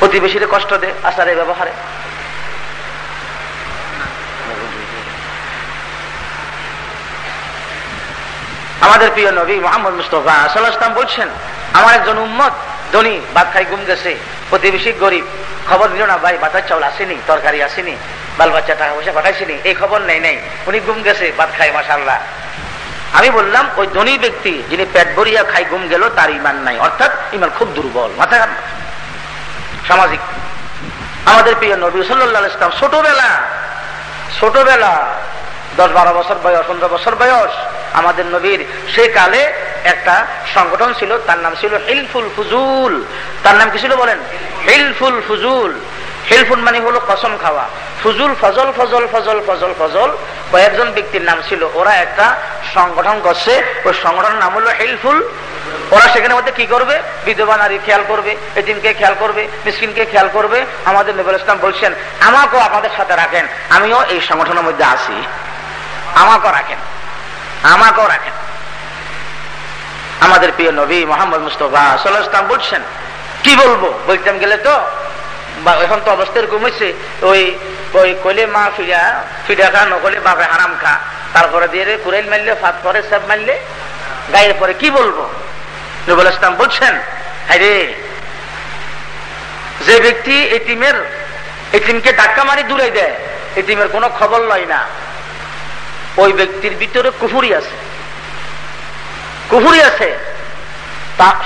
Speaker 1: প্রতিবেশীদের কষ্ট দেয় আচারে, ব্যবহারে। আমাদের প্রিয় নবী মোহাম্মদ মুস্তফা সাল্লাহাম বলছেন, আমার একজন উম্মত ধনী ভাত খাই গুম গেছে, প্রতিবেশী গরিব, খবর দিল না, ভাই, বাতার চাউল আসেনি, তরকারি আসেনি, বাল বাচ্চা টাকা পয়সা পাঠাইছিনি, এই খবর নেই নেই, উনি গুম গেছে ভাত খাই মাসাল্লাহ আমি বললাম, ওই ধনী ব্যক্তি যিনি পেট ভরিয়া খাই, গুম গেল, তার ইমান নাই। অর্থাৎ ইমান খুব দুর্বল, মাথা সামাজিক। আমাদের প্রিয় নবী সাল্লাহ ইসলাম ছোটবেলা ছোটবেলা দশ বারো বছর বয়স, পনেরো বছর বয়স আমাদের নবীর সে কালে একটা সংগঠন ছিল, তার নাম ছিল হিলফুল ফুজুল। তার নাম কি ছিল বলেন? হিলফুল ফুজুল। হিলফুল মানে হলো কসম খাওয়া। ফুজুল, ফজল ফজল ফজল ফজল ফজল কয়েকজন ব্যক্তির নাম ছিল। ওরা একটা সংগঠন করছে। ওই সংগঠনের নাম হলো হিলফুল ওরা সেখানে মধ্যে কি করবে? বিধবা নারী খেয়াল করবে এদিনকে খেয়াল করবে, মিসকিনকে খেয়াল করবে। আমাদের নবুল ইসলাম বলছেন, আমাকেও আপনাদের সাথে রাখেন। আমিও এই সংগঠনের মধ্যে আসি আমাকেও রাখেন। আমাকেও রাখেন। আমাদের প্রিয় নবী মোহাম্মদ মুস্তফা সাল্লাহ ইসলাম বলছেন, কি বলব? বলতাম গেলে তো? বা এখন তো অবস্থা এরকম হয়েছে ওই ওই কইলে মা ফিরা ফিরা খা, নকলে বাপে হারাম খা। তারপরে দিয়ে কুরাইল মারলে ফাত পরে সব মারলে গায়ের পরে কি বলব? নবুল ইসলাম বলছেন আরে যে ব্যক্তি এটিমের এটিমকে ধাক্কা মারি দূরে দেয় এটিমের কোনো খবর লয় না। ওই ব্যক্তির ভিতরে কুফুরি আছে। কুফুরি আছে।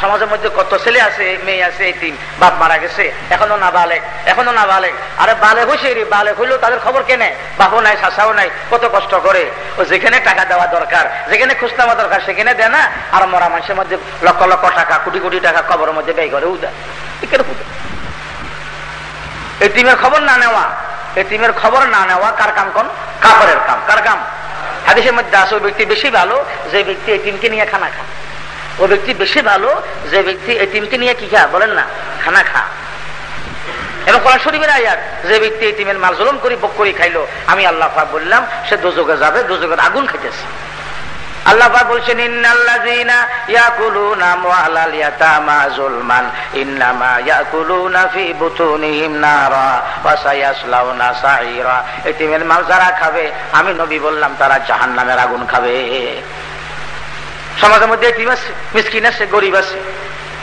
Speaker 1: সমাজের মধ্যে কত ছেলে আছে, মেয়ে আছে এটিম বাপ মারা গেছে, এখনও না বালেক, এখনও না বালেক। আরে বালে হয়েছে রে, বালেক হইলেও তাদের খবর কেনে বাপও নাই শাসাও নাই, কত কষ্ট করে। ও যেখানে টাকা দেওয়া দরকার, যেখানে খুশ নেওয়া দরকার, সেখানে দেয় না। আর মরা মানুষের মধ্যে লক্ষ লক্ষ টাকা, কোটি কোটি টাকা খবরের মধ্যে ব্যয় করে উদা এটিমের খবর না নেওয়া। এটিমের খবর না নেওয়া কার কাম কোন? কাপড়ের কাম। কার কাম? হাদিসের মধ্যে আছে ব্যক্তি বেশি ভালো, যে ব্যক্তি এটিমকে নিয়ে খানা খা ও ব্যক্তি বেশি ভালো যে ব্যক্তি এটিমকে নিয়ে কি খা? বলেন না, খানা খা। এবং কোরআন শরীফের আয়াত, যে ব্যক্তি এটিমের মাল জলম করি বক করি, খাইলো, আমি আল্লাহ বললাম, সে দোজকে যাবে দোজকের আগুন খাইতেছে। আল্লাহ পাক বলছেন ইয়াকুলুনা ইয়াতামা যুলমান, ইন্নামা ইয়াকুলুনা ফি বুতুনিহিম নারা, ওয়া সায়াসলাউনা সাঈরা। এটিমের মাল যারা খাবে, আমি নবী বললাম, তারা জাহান্নামের আগুন খাবে। সমাজের মধ্যে মিসকিন আছে, গরিব আছে।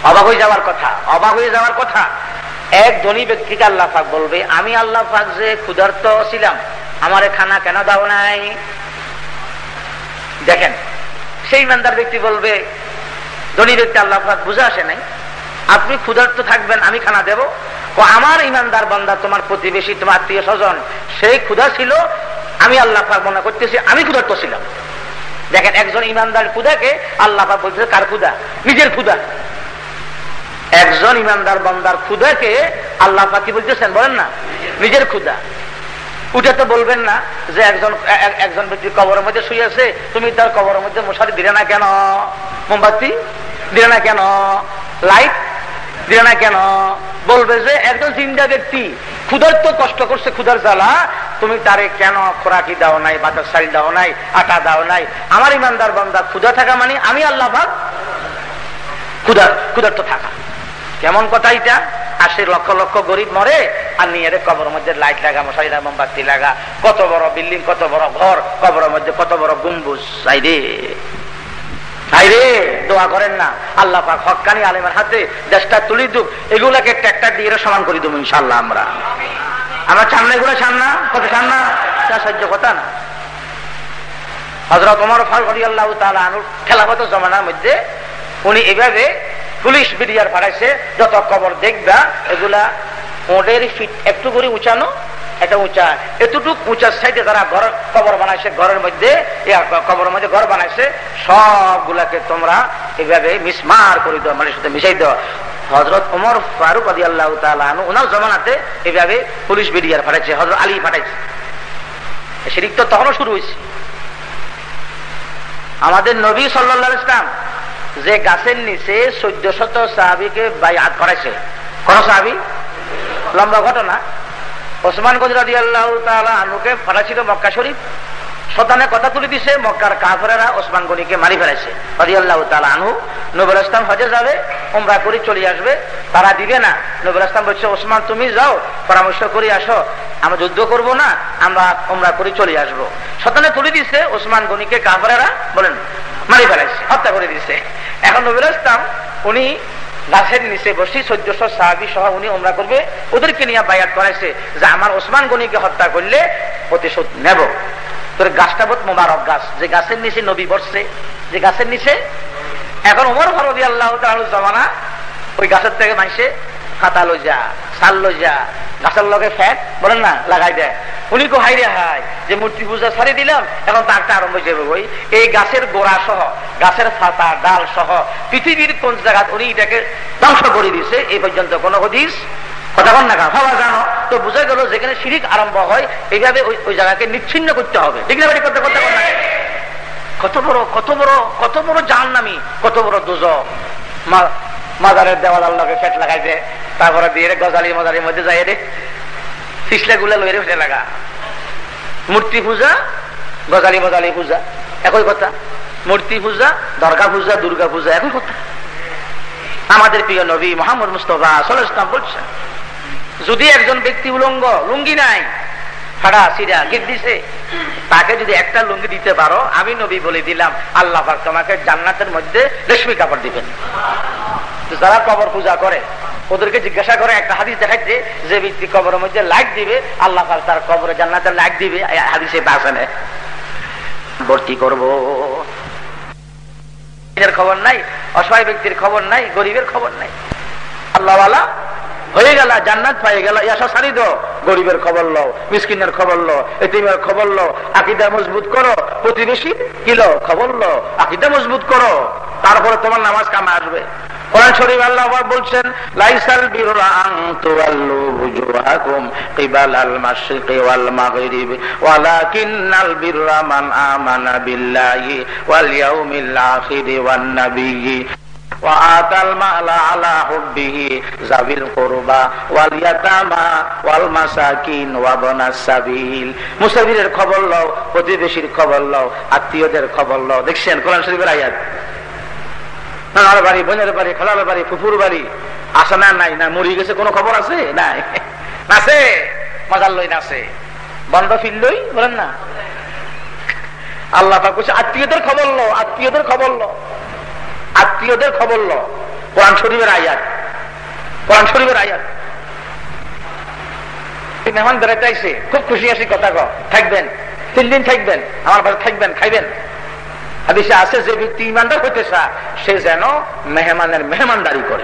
Speaker 1: অবাক হয়ে যাওয়ার কথা, অবাক হয়ে যাওয়ার কথা। এক ধনী ব্যক্তিকে আল্লাহ পাক বলবে, আমি আল্লাহ পাক যে ক্ষুধার্ত ছিলাম, আমার খানা কেন দাও নাই? দেখেন, সেই ইমানদার ব্যক্তি বলবে, ধনী ব্যক্তি আল্লাহ পাক বুঝে আসে নাই। আপনি ক্ষুধার্ত থাকবেন, আমি খানা দেব। ও আমার ইমানদার বান্দা, তোমার প্রতিবেশী, তোমার আত্মীয় স্বজন, সেই ক্ষুধা ছিল, আমি আল্লাহ পাক মনে করতেছি, আমি ক্ষুধার্ত ছিলাম। দেখেন, একজন ইমানদার ক্ষুদাকে আল্লাহ বলছে, কার ক্ষুদা? নিজের ক্ষুদা। একজন ইমানদার বন্দার ক্ষুদাকে আল্লাহ পাকি বলতেছেন, বলেন না? নিজের ক্ষুদা। উঠে তো বলবেন না যে একজন একজন ব্যক্তি কবরের মধ্যে শুয়ে আছে, তুমি তার কবরের মধ্যে মশারি দিলে না কেন? মোমবাতি দিলে না কেন? লাইট দিলে না কেন? বলবে যে একজন চিন্তা ব্যক্তি ক্ষুধার তো কষ্ট করছে, ক্ষুধার জ্বালা, তুমি তারে কেন খোরাকি দাও নাই বাতার শাড়ি দাও নাই, আটা দাও নাই? আমার ইমানদার বন্দা, ক্ষুধা থাকা মানে আমি আল্লাহ ভাগ ক্ষুধার ক্ষুধার তো থাকা। কেমন কথা এটা? আশি লক্ষ লক্ষ গরিব মরে, আর নিয়ে কবর মধ্যে লাইট লাগা মশাই মশারি মোমবাতি লাগা, কত বড় বিল্ডিং, কত বড় ঘর, কবরের মধ্যে কত বড় গুম্বুজ রে দোয়া করেন না। আল্লাহ পাক হকানি আলেমের হাতে দেশটা তুলি দুক। এগুলাকে দিয়ে সমান দেবো ইনশাল্লাহ আমরা। আমরা চান না, এগুলো চান না। কত চান না? সহ্য কথা না। খেলাফত জমানার মধ্যে উনি এভাবে পুলিশ বিডিআর পাঠাইছে, যত কবর দেখবা, এগুলা ওদের ফিট একটু করে উঁচানো এটা উঁচা, এতটুক উঁচা সাইডে যারা ঘর, কবর বানাইছে, ঘরের মধ্যে কবরের মধ্যে ঘর বানাইছে, সবগুলাকে তোমরা এভাবে মিসমার করে দেওয়া মানে সাথে মিশাই দেওয়া হজরত ওমর ফারুক আদি আল্লাহ তালু ওনার জমানাতে এইভাবে পুলিশ বিডিআর পাঠাইছে হজরত আলী পাঠাইছে শিরিক তো তখনও শুরু হয়েছে। আমাদের নবী সাল্লা ইসলাম যে গাছের নিচে চোদ্দ শত সাহাবিকে বাই হাত করাইছে। কোন সাহাবি? লম্বা ঘটনা। ওসমান গজরাদি আল্লাহ আনুকে ফাটাছিল মক্কা শরীফ। শতানে কথা তুলে দিছে মক্কার কাফরেরা ওসমান গনিকে মারি ফেলেছে হদি আল্লাহ তালা নবুল ইসলাম হজে যাবে ওমরা করে চলে আসবে। তারা দিবে না। নবুল ইসলাম বলছে, ওসমান, তুমি যাও, পরামর্শ করে আসো। আমরা যুদ্ধ করব না, আমরা ওমরা করে চলে আসব। শতানে তুলে দিছে, ওসমান গনিকে কাফরেরা বলেন, মারি ফেলেছে হত্যা করে দিছে এখন নবুল ইসলাম, উনি গাছের নিচে বসি, চোদ্দশো সাহাবি সহ উনি ওমরা করবে। ওদেরকে নিয়ে বায়াত করাইছে যে আমার ওসমান গনিকে হত্যা করলে প্রতিশোধ নেব। তোর গাছটা বোধ মোবারক গাছ। যে গাছের নিচে নবী বসছে, যে গাছের নিচে? এখন ওমর ফরদি আল্লাহ জমানা, ওই গাছের থেকে মাইসে কাতা লই যা সাল লই যা গাছের লগে ফ্যাট বলেন না, লাগাই দেয় উনি কো হাইরে হাই, যে মূর্তি পূজা ছাড়ি দিলাম, এখন তারটা আরম্ভ হয়ে যাবে এই গাছের গোড়া সহ, গাছের ফাতা ডাল সহ পৃথিবীর কোন জায়গা উনি এটাকে ধ্বংস করে দিছে, এই পর্যন্ত কোন হদিস কতক্ষণ না ভাবা জানো, তো বুঝা গেল, যেখানে শিরিক আরম্ভ হয়, এইভাবে ওই জায়গাকে নিচ্ছিন্ন করতে হবে। ঠিক না করতে করতে কত বড় কত বড় কত বড় জান নামি কত বড় দুজ মাজারের দেওয়াল আল্লাহকে ফেট লাগাই দে, তারপরে দিয়ে গজালি মাজারের মধ্যে যাই রে পিছলে গুলা লইরে ফেটে লাগা। মূর্তি পূজা, গজালি মজালি পূজা, একই কথা। মূর্তি পূজা, দর্গা পূজা, দুর্গা পূজা, একই কথা। আমাদের প্রিয় নবী মোহাম্মদ মুস্তফা সাল ইসলাম বলছেন, যদি একজন ব্যক্তি উলঙ্গ, লুঙ্গি নাই সিরা গিট দিছে। তাকে যদি একটা লুঙ্গি দিতে পারো, আমি নবী বলে দিলাম, আল্লাহ তোমাকে জান্নাতের মধ্যে রেশমি কাপড় দিবেন। যারা কবর পূজা করে, ওদেরকে জিজ্ঞাসা করে একটা হাদিস দেখাচ্ছে যে ব্যক্তি কবরের মধ্যে লাইট দিবে, আল্লাহ তার কবরে জান্নাতের লাইট দিবে হাদিসে বাসনে। ভর্তি করব? খবর নাই, অসহায় ব্যক্তির খবর নাই, গরিবের খবর নাই। আল্লাহওয়ালা হয়ে গেল, জান্নাত পাই গেল। ইয়াসা সারি দো গরিবের খবর লো মিসকিনের খবর লো এতিমের খবর লো আকিদা মজবুত করো, প্রতিবেশী কিলো খবর লো আকিদা মজবুত করো, তারপরে তোমার নামাজ কামা আসবে। কোরআন শরীফ আল্লাহ বলছেন, লাইসাল বিররা আন তুওয়াল্লু বুজুহাকুম কিবালাল মাশরিকি ওয়াল মাগরিব, ওয়ালাকিন্নাল বিররা মান আমানা বিল্লাহি ওয়াল ইয়াউমিল আখির ওয়ান নাবিয়্যি। وآتى المال على حبه ذوي القربى واليتامى والمساكين وابن السبيل মুসাফিরের খবর লও প্রতিবেশীর খবর লও আত্মীয়দের খবর লও দেখছেন কোরআন শরীফের আয়াত নানার বাড়ি বোনের বাড়ি খালার বাড়ি ফুফুর বাড়ি আসে না নাই না মরি গেছে কোনো খবর আছে নাই নাচে মজার লই নাচে বন্ধ ফিল লই বলেন না আল্লাহ পাক আত্মীয়দের খবর লো আত্মীয়দের খবর লো আত্মীয়দের খবর ল। কোরআন শরীফের আয়াত। কোরআন শরীফের আয়াত। মেহমান বেড়াতে আইসে খুব খুশি আসি কথা ক থাকবেন। তিন দিন থাকবেন। আমার বাড়ি থাকবেন, খাইবেন। হাদিসে আছে যে ব্যক্তি ইমানদার হইতে সে যেন মেহমানের মেহমানদারি করে।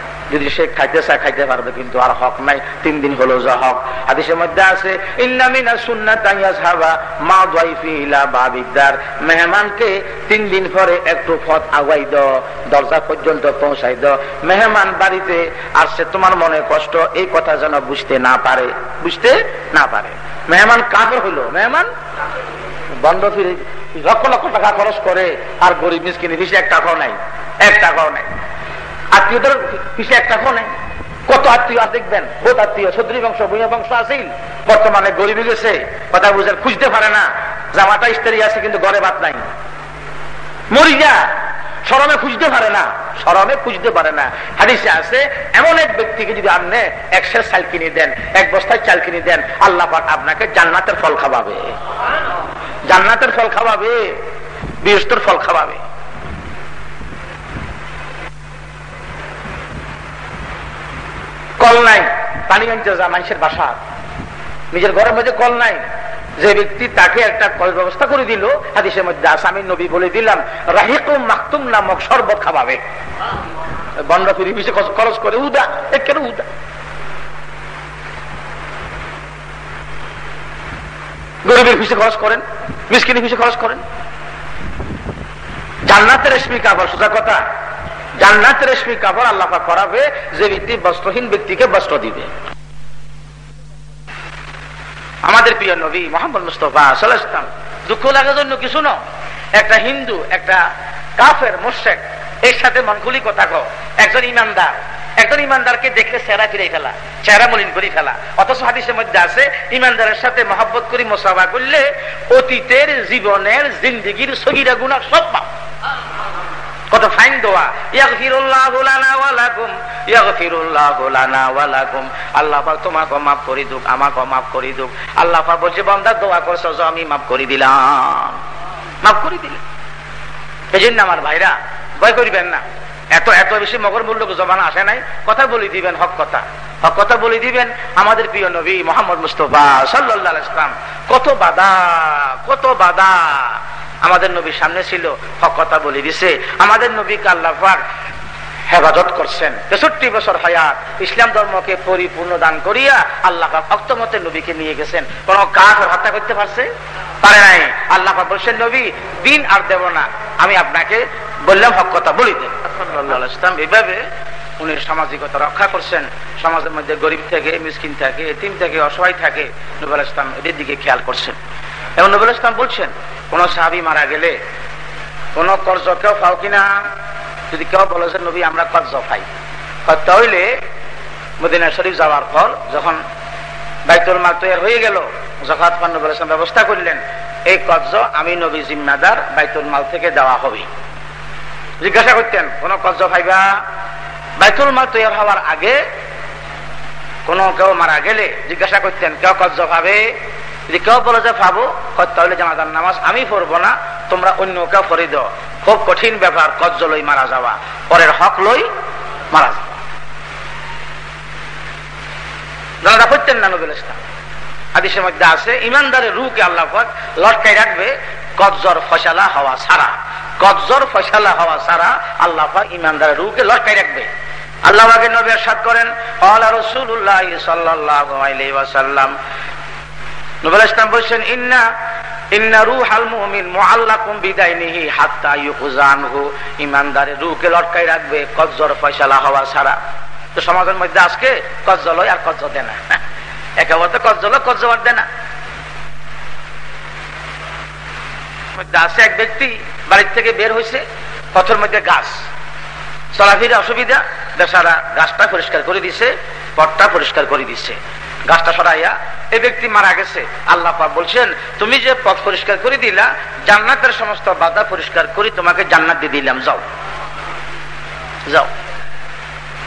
Speaker 1: যদি সে খাইতে চায়, খাইতে পারবে, কিন্তু আর হক নাই, তিন দিন হলো যা হক। হাদিসের মধ্যে আছে মেহমানকে তিন দিন পরে একটু পথ আগাই দ, দরজা পর্যন্ত পৌঁছাই দ। মেহমান বাড়িতে আসছে, তোমার মনে কষ্ট, এই কথা যেন বুঝতে না পারে। বুঝতে না পারে। মেহমান কাপড় হইল। মেহমান বন্ধ ফিরে, লক্ষ লক্ষ টাকা খরচ করে, আর গরিব মিসকিনি বেশি এক টাকাও নাই, এক টাকাও নাই। আত্মীয়দের পিছিয়ে একটা ফোনে। কত আত্মীয় দেখবেন? বোধ আত্মীয় সদ্রী বংশ, ভূমি বংশ আসেই বর্তমানে গরিব গেছে কথা বুঝে খুঁজতে পারে না। জামাটা স্ত্রী আছে কিন্তু ঘরে ভাত নাই। মরি যা সরমে খুঁজতে পারে না। সরমে খুঁজতে পারে না। হাদিসে আছে, এমন এক ব্যক্তিকে যদি আপনি এক শেষ চাল কিনে দেন, এক বস্তায় চাল কিনে দেন, আল্লাহ আপনাকে জান্নাতের ফল খাওয়াবে। জান্নাতের ফল খাওয়াবে বৃহস্পর ফল খাওয়াবে। কল নাই। পানি আনতে যা মানুষের বাসা। নিজের ঘরের মধ্যে কল নাই। যে ব্যক্তি তাকে একটা ব্যবস্থা করে দিল, হাদিসের মধ্যে আসামি নবী বলে দিলাম, রাহিকুম মাহতুম নামক শরবত খাওয়াবে বন্ডা ফিরি পিছিয়ে খরচ করে, উদা একেবারে উদা। গরিবের পিছিয়ে খরচ করেন, মিসকিনের পিছিয়ে খরচ করেন। জান্নাতের রেশমি কাপড় সোজা কথা। জান্নাতের রেশমি কাপড় আল্লাপা করাবে যে ব্যক্তি বস্ত্রহীন ব্যক্তিকে বস্ত্র দিবে। আমাদের প্রিয় নবী মোহাম্মদ মুস্তফা সাল্লাম দুঃখ লাগার জন্য কিছু ন একটা হিন্দু, একটা কাফের মোশেক এর সাথে মন খুলি কথা কো একজন ইমানদার, একজন ইমানদারকে দেখলে চেহারা ফিরে ফেলা, চেহারা মলিন করে ফেলা। অথচ হাদিসের মধ্যে আছে, ইমানদারের সাথে মহাব্বত করি, মোসাফা করলে অতীতের জীবনের জিন্দিগির সগিরা গুণা সব পাও কত ফাইন দোয়া। আল্লাহ পাক তোমাকে মাফ করে দুক, আমাকে মাফ করে দুক। আল্লাহ পাক বলছে বন্দার দোয়া করছ আমি মাফ করে দিলাম। মাফ করে দিলাম এই জন্য আমার ভাইরা, ভয় করিবেন না। এত এত বেশি মগর মূল্য জমানা আসে নাই? কথা বলি দিবেন, হক কথা। হক কথা বলি দিবেন। আমাদের প্রিয় নবী মোহাম্মদ মুস্তফা সাল্লাহ ইসলাম কত বাধা কত বাধা। আমাদের নবীর সামনে ছিল হক কথা বলে দিছে। আমাদের নবীকে আল্লাহ হেফাজত করছেন। তেষট্টি বছর হায়াত, ইসলাম ধর্মকে পরিপূর্ণ দান করিয়া আল্লাহ অক্তমতে নবীকে নিয়ে গেছেন। কোন কাজ হত্যা করতে পারছে? পারে নাই। আল্লাহ বলছেন, নবী, দিন আর দেব না। আমি আপনাকে বললাম হক কথা বলি দেন ইসলাম এইভাবে উনি সামাজিকতা রক্ষা করছেন। সমাজের মধ্যে গরিব থেকে, মিসকিন থাকে, এতিম থেকে, অসহায় থাকে। নবুল ইসলাম এদের দিকে খেয়াল করছেন। এবং নবুল ইসলাম বলছেন, কোন সাহাবি মারা গেলে কোন কর্জ কেউ পাও কিনা? যদি কেউ বলে যে, নবী, আমরা কর্জ পাই। তাহলে মদিনা শরীফ যাওয়ার পর যখন বাইতুল মাল তৈরি হয়ে গেল জকাত পান্ন বলেছেন ব্যবস্থা করলেন, এই কর্জ আমি নবী জিম্মাদার বাইতুল মাল থেকে দেওয়া হবে। জিজ্ঞাসা করতেন, কোন কর্জ পাইবা? বাইতুল মাল তৈরি হওয়ার আগে কোন কেউ মারা গেলে জিজ্ঞাসা করতেন, কেউ কর্জ পাবে? যদি কেউ বলে যে পাবো তাহলে জানাজার নামাজ আমি পড়ব না, তোমরা অন্য কেউ পড়ে দাও। খুব কঠিন ব্যাপার কজ্জ লই মারা যাওয়া। পরের হক লই মারা যাওয়া। জানাজা করতেন না নবুল ইসলাম। হাদিসের মধ্যে আছে ইমানদারের রুকে আল্লাহ লটকাই রাখবে, কজ্জর ফসালা হওয়া ছাড়া। কজ্জর ফসালা হওয়া ছাড়া আল্লাহ ইমানদারের রুকে লটকাই রাখবে। আল্লাহ নবী সাত করেন নবুল ইসলাম বলছেন, ইন্না রাখবে, কজ্জর ফয়সালা হওয়া ছাড়া। তো সমাজের মধ্যে আজকে আর কজ্জ দেয় না। একেবারে তো কজ্জ লয়, কজ্জ আর দেয় আছে এক ব্যক্তি, বাড়ির থেকে বের হয়েছে, পথের মধ্যে গাছ। চলাফিরে অসুবিধা, বেচারা গাছটা পরিষ্কার করে দিছে, পথটা পরিষ্কার করে দিচ্ছে গাছটা সরাইয়া এই ব্যক্তি মারা গেছে। আল্লাহ বলছেন, তুমি যে পথ পরিষ্কার করে দিলা, জান্নাতের সমস্ত বাধা পরিষ্কার করে তোমাকে জান্নাত দিয়ে দিলাম। যাও। যাও।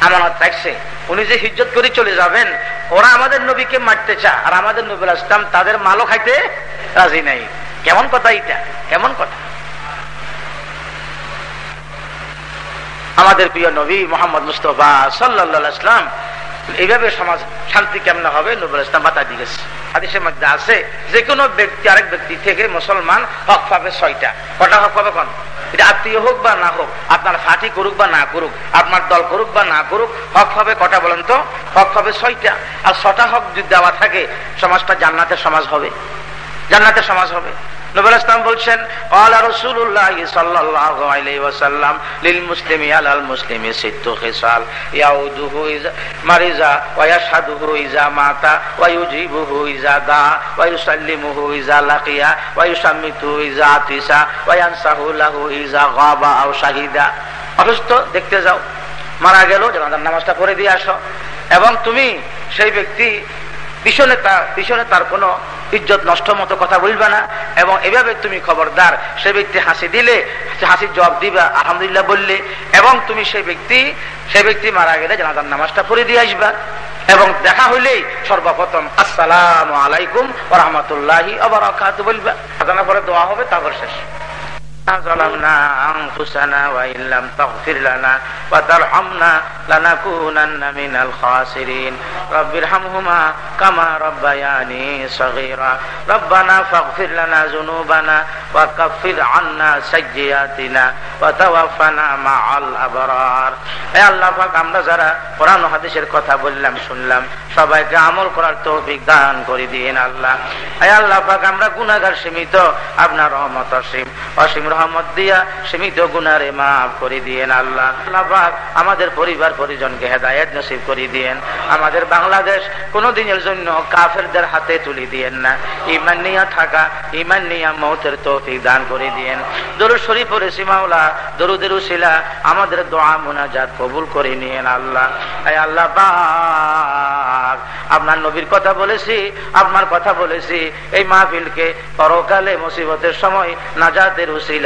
Speaker 1: আমানত থাকছে। উনি যে হিজত করে চলে যাবেন, ওরা আমাদের নবীকে মারতে চা আর আমাদের নবীল আসলাম, তাদের মালও খাইতে রাজি নাই। কেমন কথা এটা কেমন কথা? আমাদের প্রিয় নবী মোহাম্মদ মুস্তফা সাল্লা ইসলাম এইভাবে সমাজ শান্তি কেমন হবে? নবুল ইসলাম বাতা দিয়েছে হাদিসের মধ্যে আছে যে কোনো ব্যক্তি, আরেক ব্যক্তি থেকে মুসলমান হক পাবে ছয়টা। কটা হক পাবে কোন? এটা আত্মীয় হোক বা না হোক, আপনার ফাটি করুক বা না করুক, আপনার দল করুক বা না করুক, হক হবে কটা বলেন তো? হক হবে ছয়টা। আর ছটা হক যদি দেওয়া থাকে, সমাজটা জান্নাতের সমাজ হবে। জান্নাতের সমাজ হবে। নবুল ইসলাম বলছেন সাল্লাল্লাহু আলাইহি ওয়াসাল্লাম লিল মুসলিমি আলাল মুসলিমি খিসাল, ইয়াউদুহু ইজা মারিজা ওয়া ইজা মাতা ওয়া ইউজিবুহু ইজা দা ওয়া ইউসাল্লিমুহু ইজা লাকিয়া ওয়া ইজা আতিসা ওয়া ইয়ানসাহু লাহু ইজা গাবা আও শাহিদা। অসুস্থ, দেখতে যাও। মারা গেল, জানাজার নামাজটা পড়ে দিয়ে আসো। এবং তুমি সেই ব্যক্তি পিছনে তার পিছনে তার কোনো ইজ্জত নষ্ট মতো কথা বলবে না। এবং এভাবে তুমি খবরদার, সে ব্যক্তি হাসি দিলে হাসির জবাব দিবা, আলহামদুলিল্লাহ বললে, এবং তুমি সেই ব্যক্তি সেই ব্যক্তি মারা গেলে জানাজার নামাজটা পড়ে দিয়ে আসবা। এবং দেখা হইলেই সর্বপ্রথম, আসসালাম আলাইকুম রহমতুল্লাহি আবার বলবা। পরে দোয়া হবে, তারপর শেষ। ظلمنا أنفسنا وإن لم تغفر لنا وترحمنا لنكونن من الخاسرين رب ارحمهما كما ربياني صغيرا ربنا فاغفر لنا ذنوبنا وكفر عنا سيئاتنا وتوفنا مع الأبرار এ আল্লাহ পাক আমরা যারা কোরআন হাদিসের কথা বললাম শুনলাম সবাইকে আমল করার তৌফিক দান করে দিন আল্লাহ এ আল্লাহ পাক আমরা গুনাহগার সীমিত আপনার রহমত অসীম অসীম রহমত দিয়া সীমিত গুনারে মাফ করে দিয়েন আল্লাহ। আল্লাহ আমাদের পরিবার পরিজনকে হেদায়ত নসিব করে দিয়েন। আমাদের বাংলাদেশ কোনো দিনের জন্য কাফেরদের হাতে তুলে দিয়েন না। ইমান নিয়া থাকা ইমান নিয়া মৌতের তৌফিক দান করে দিয়েন। দরুদ শরীফ পড়েছি মাওলা, দরুদের উশিলা আমাদের দোয়া মোনাজাত কবুল করে নিয়েন আল্লাহ। আল্লাহ পাক, আপনার নবীর কথা বলেছি, আপনার কথা বলেছি। এই মাহফিলকে পরকালে মুসিবতের সময় নাজাতের উশিলা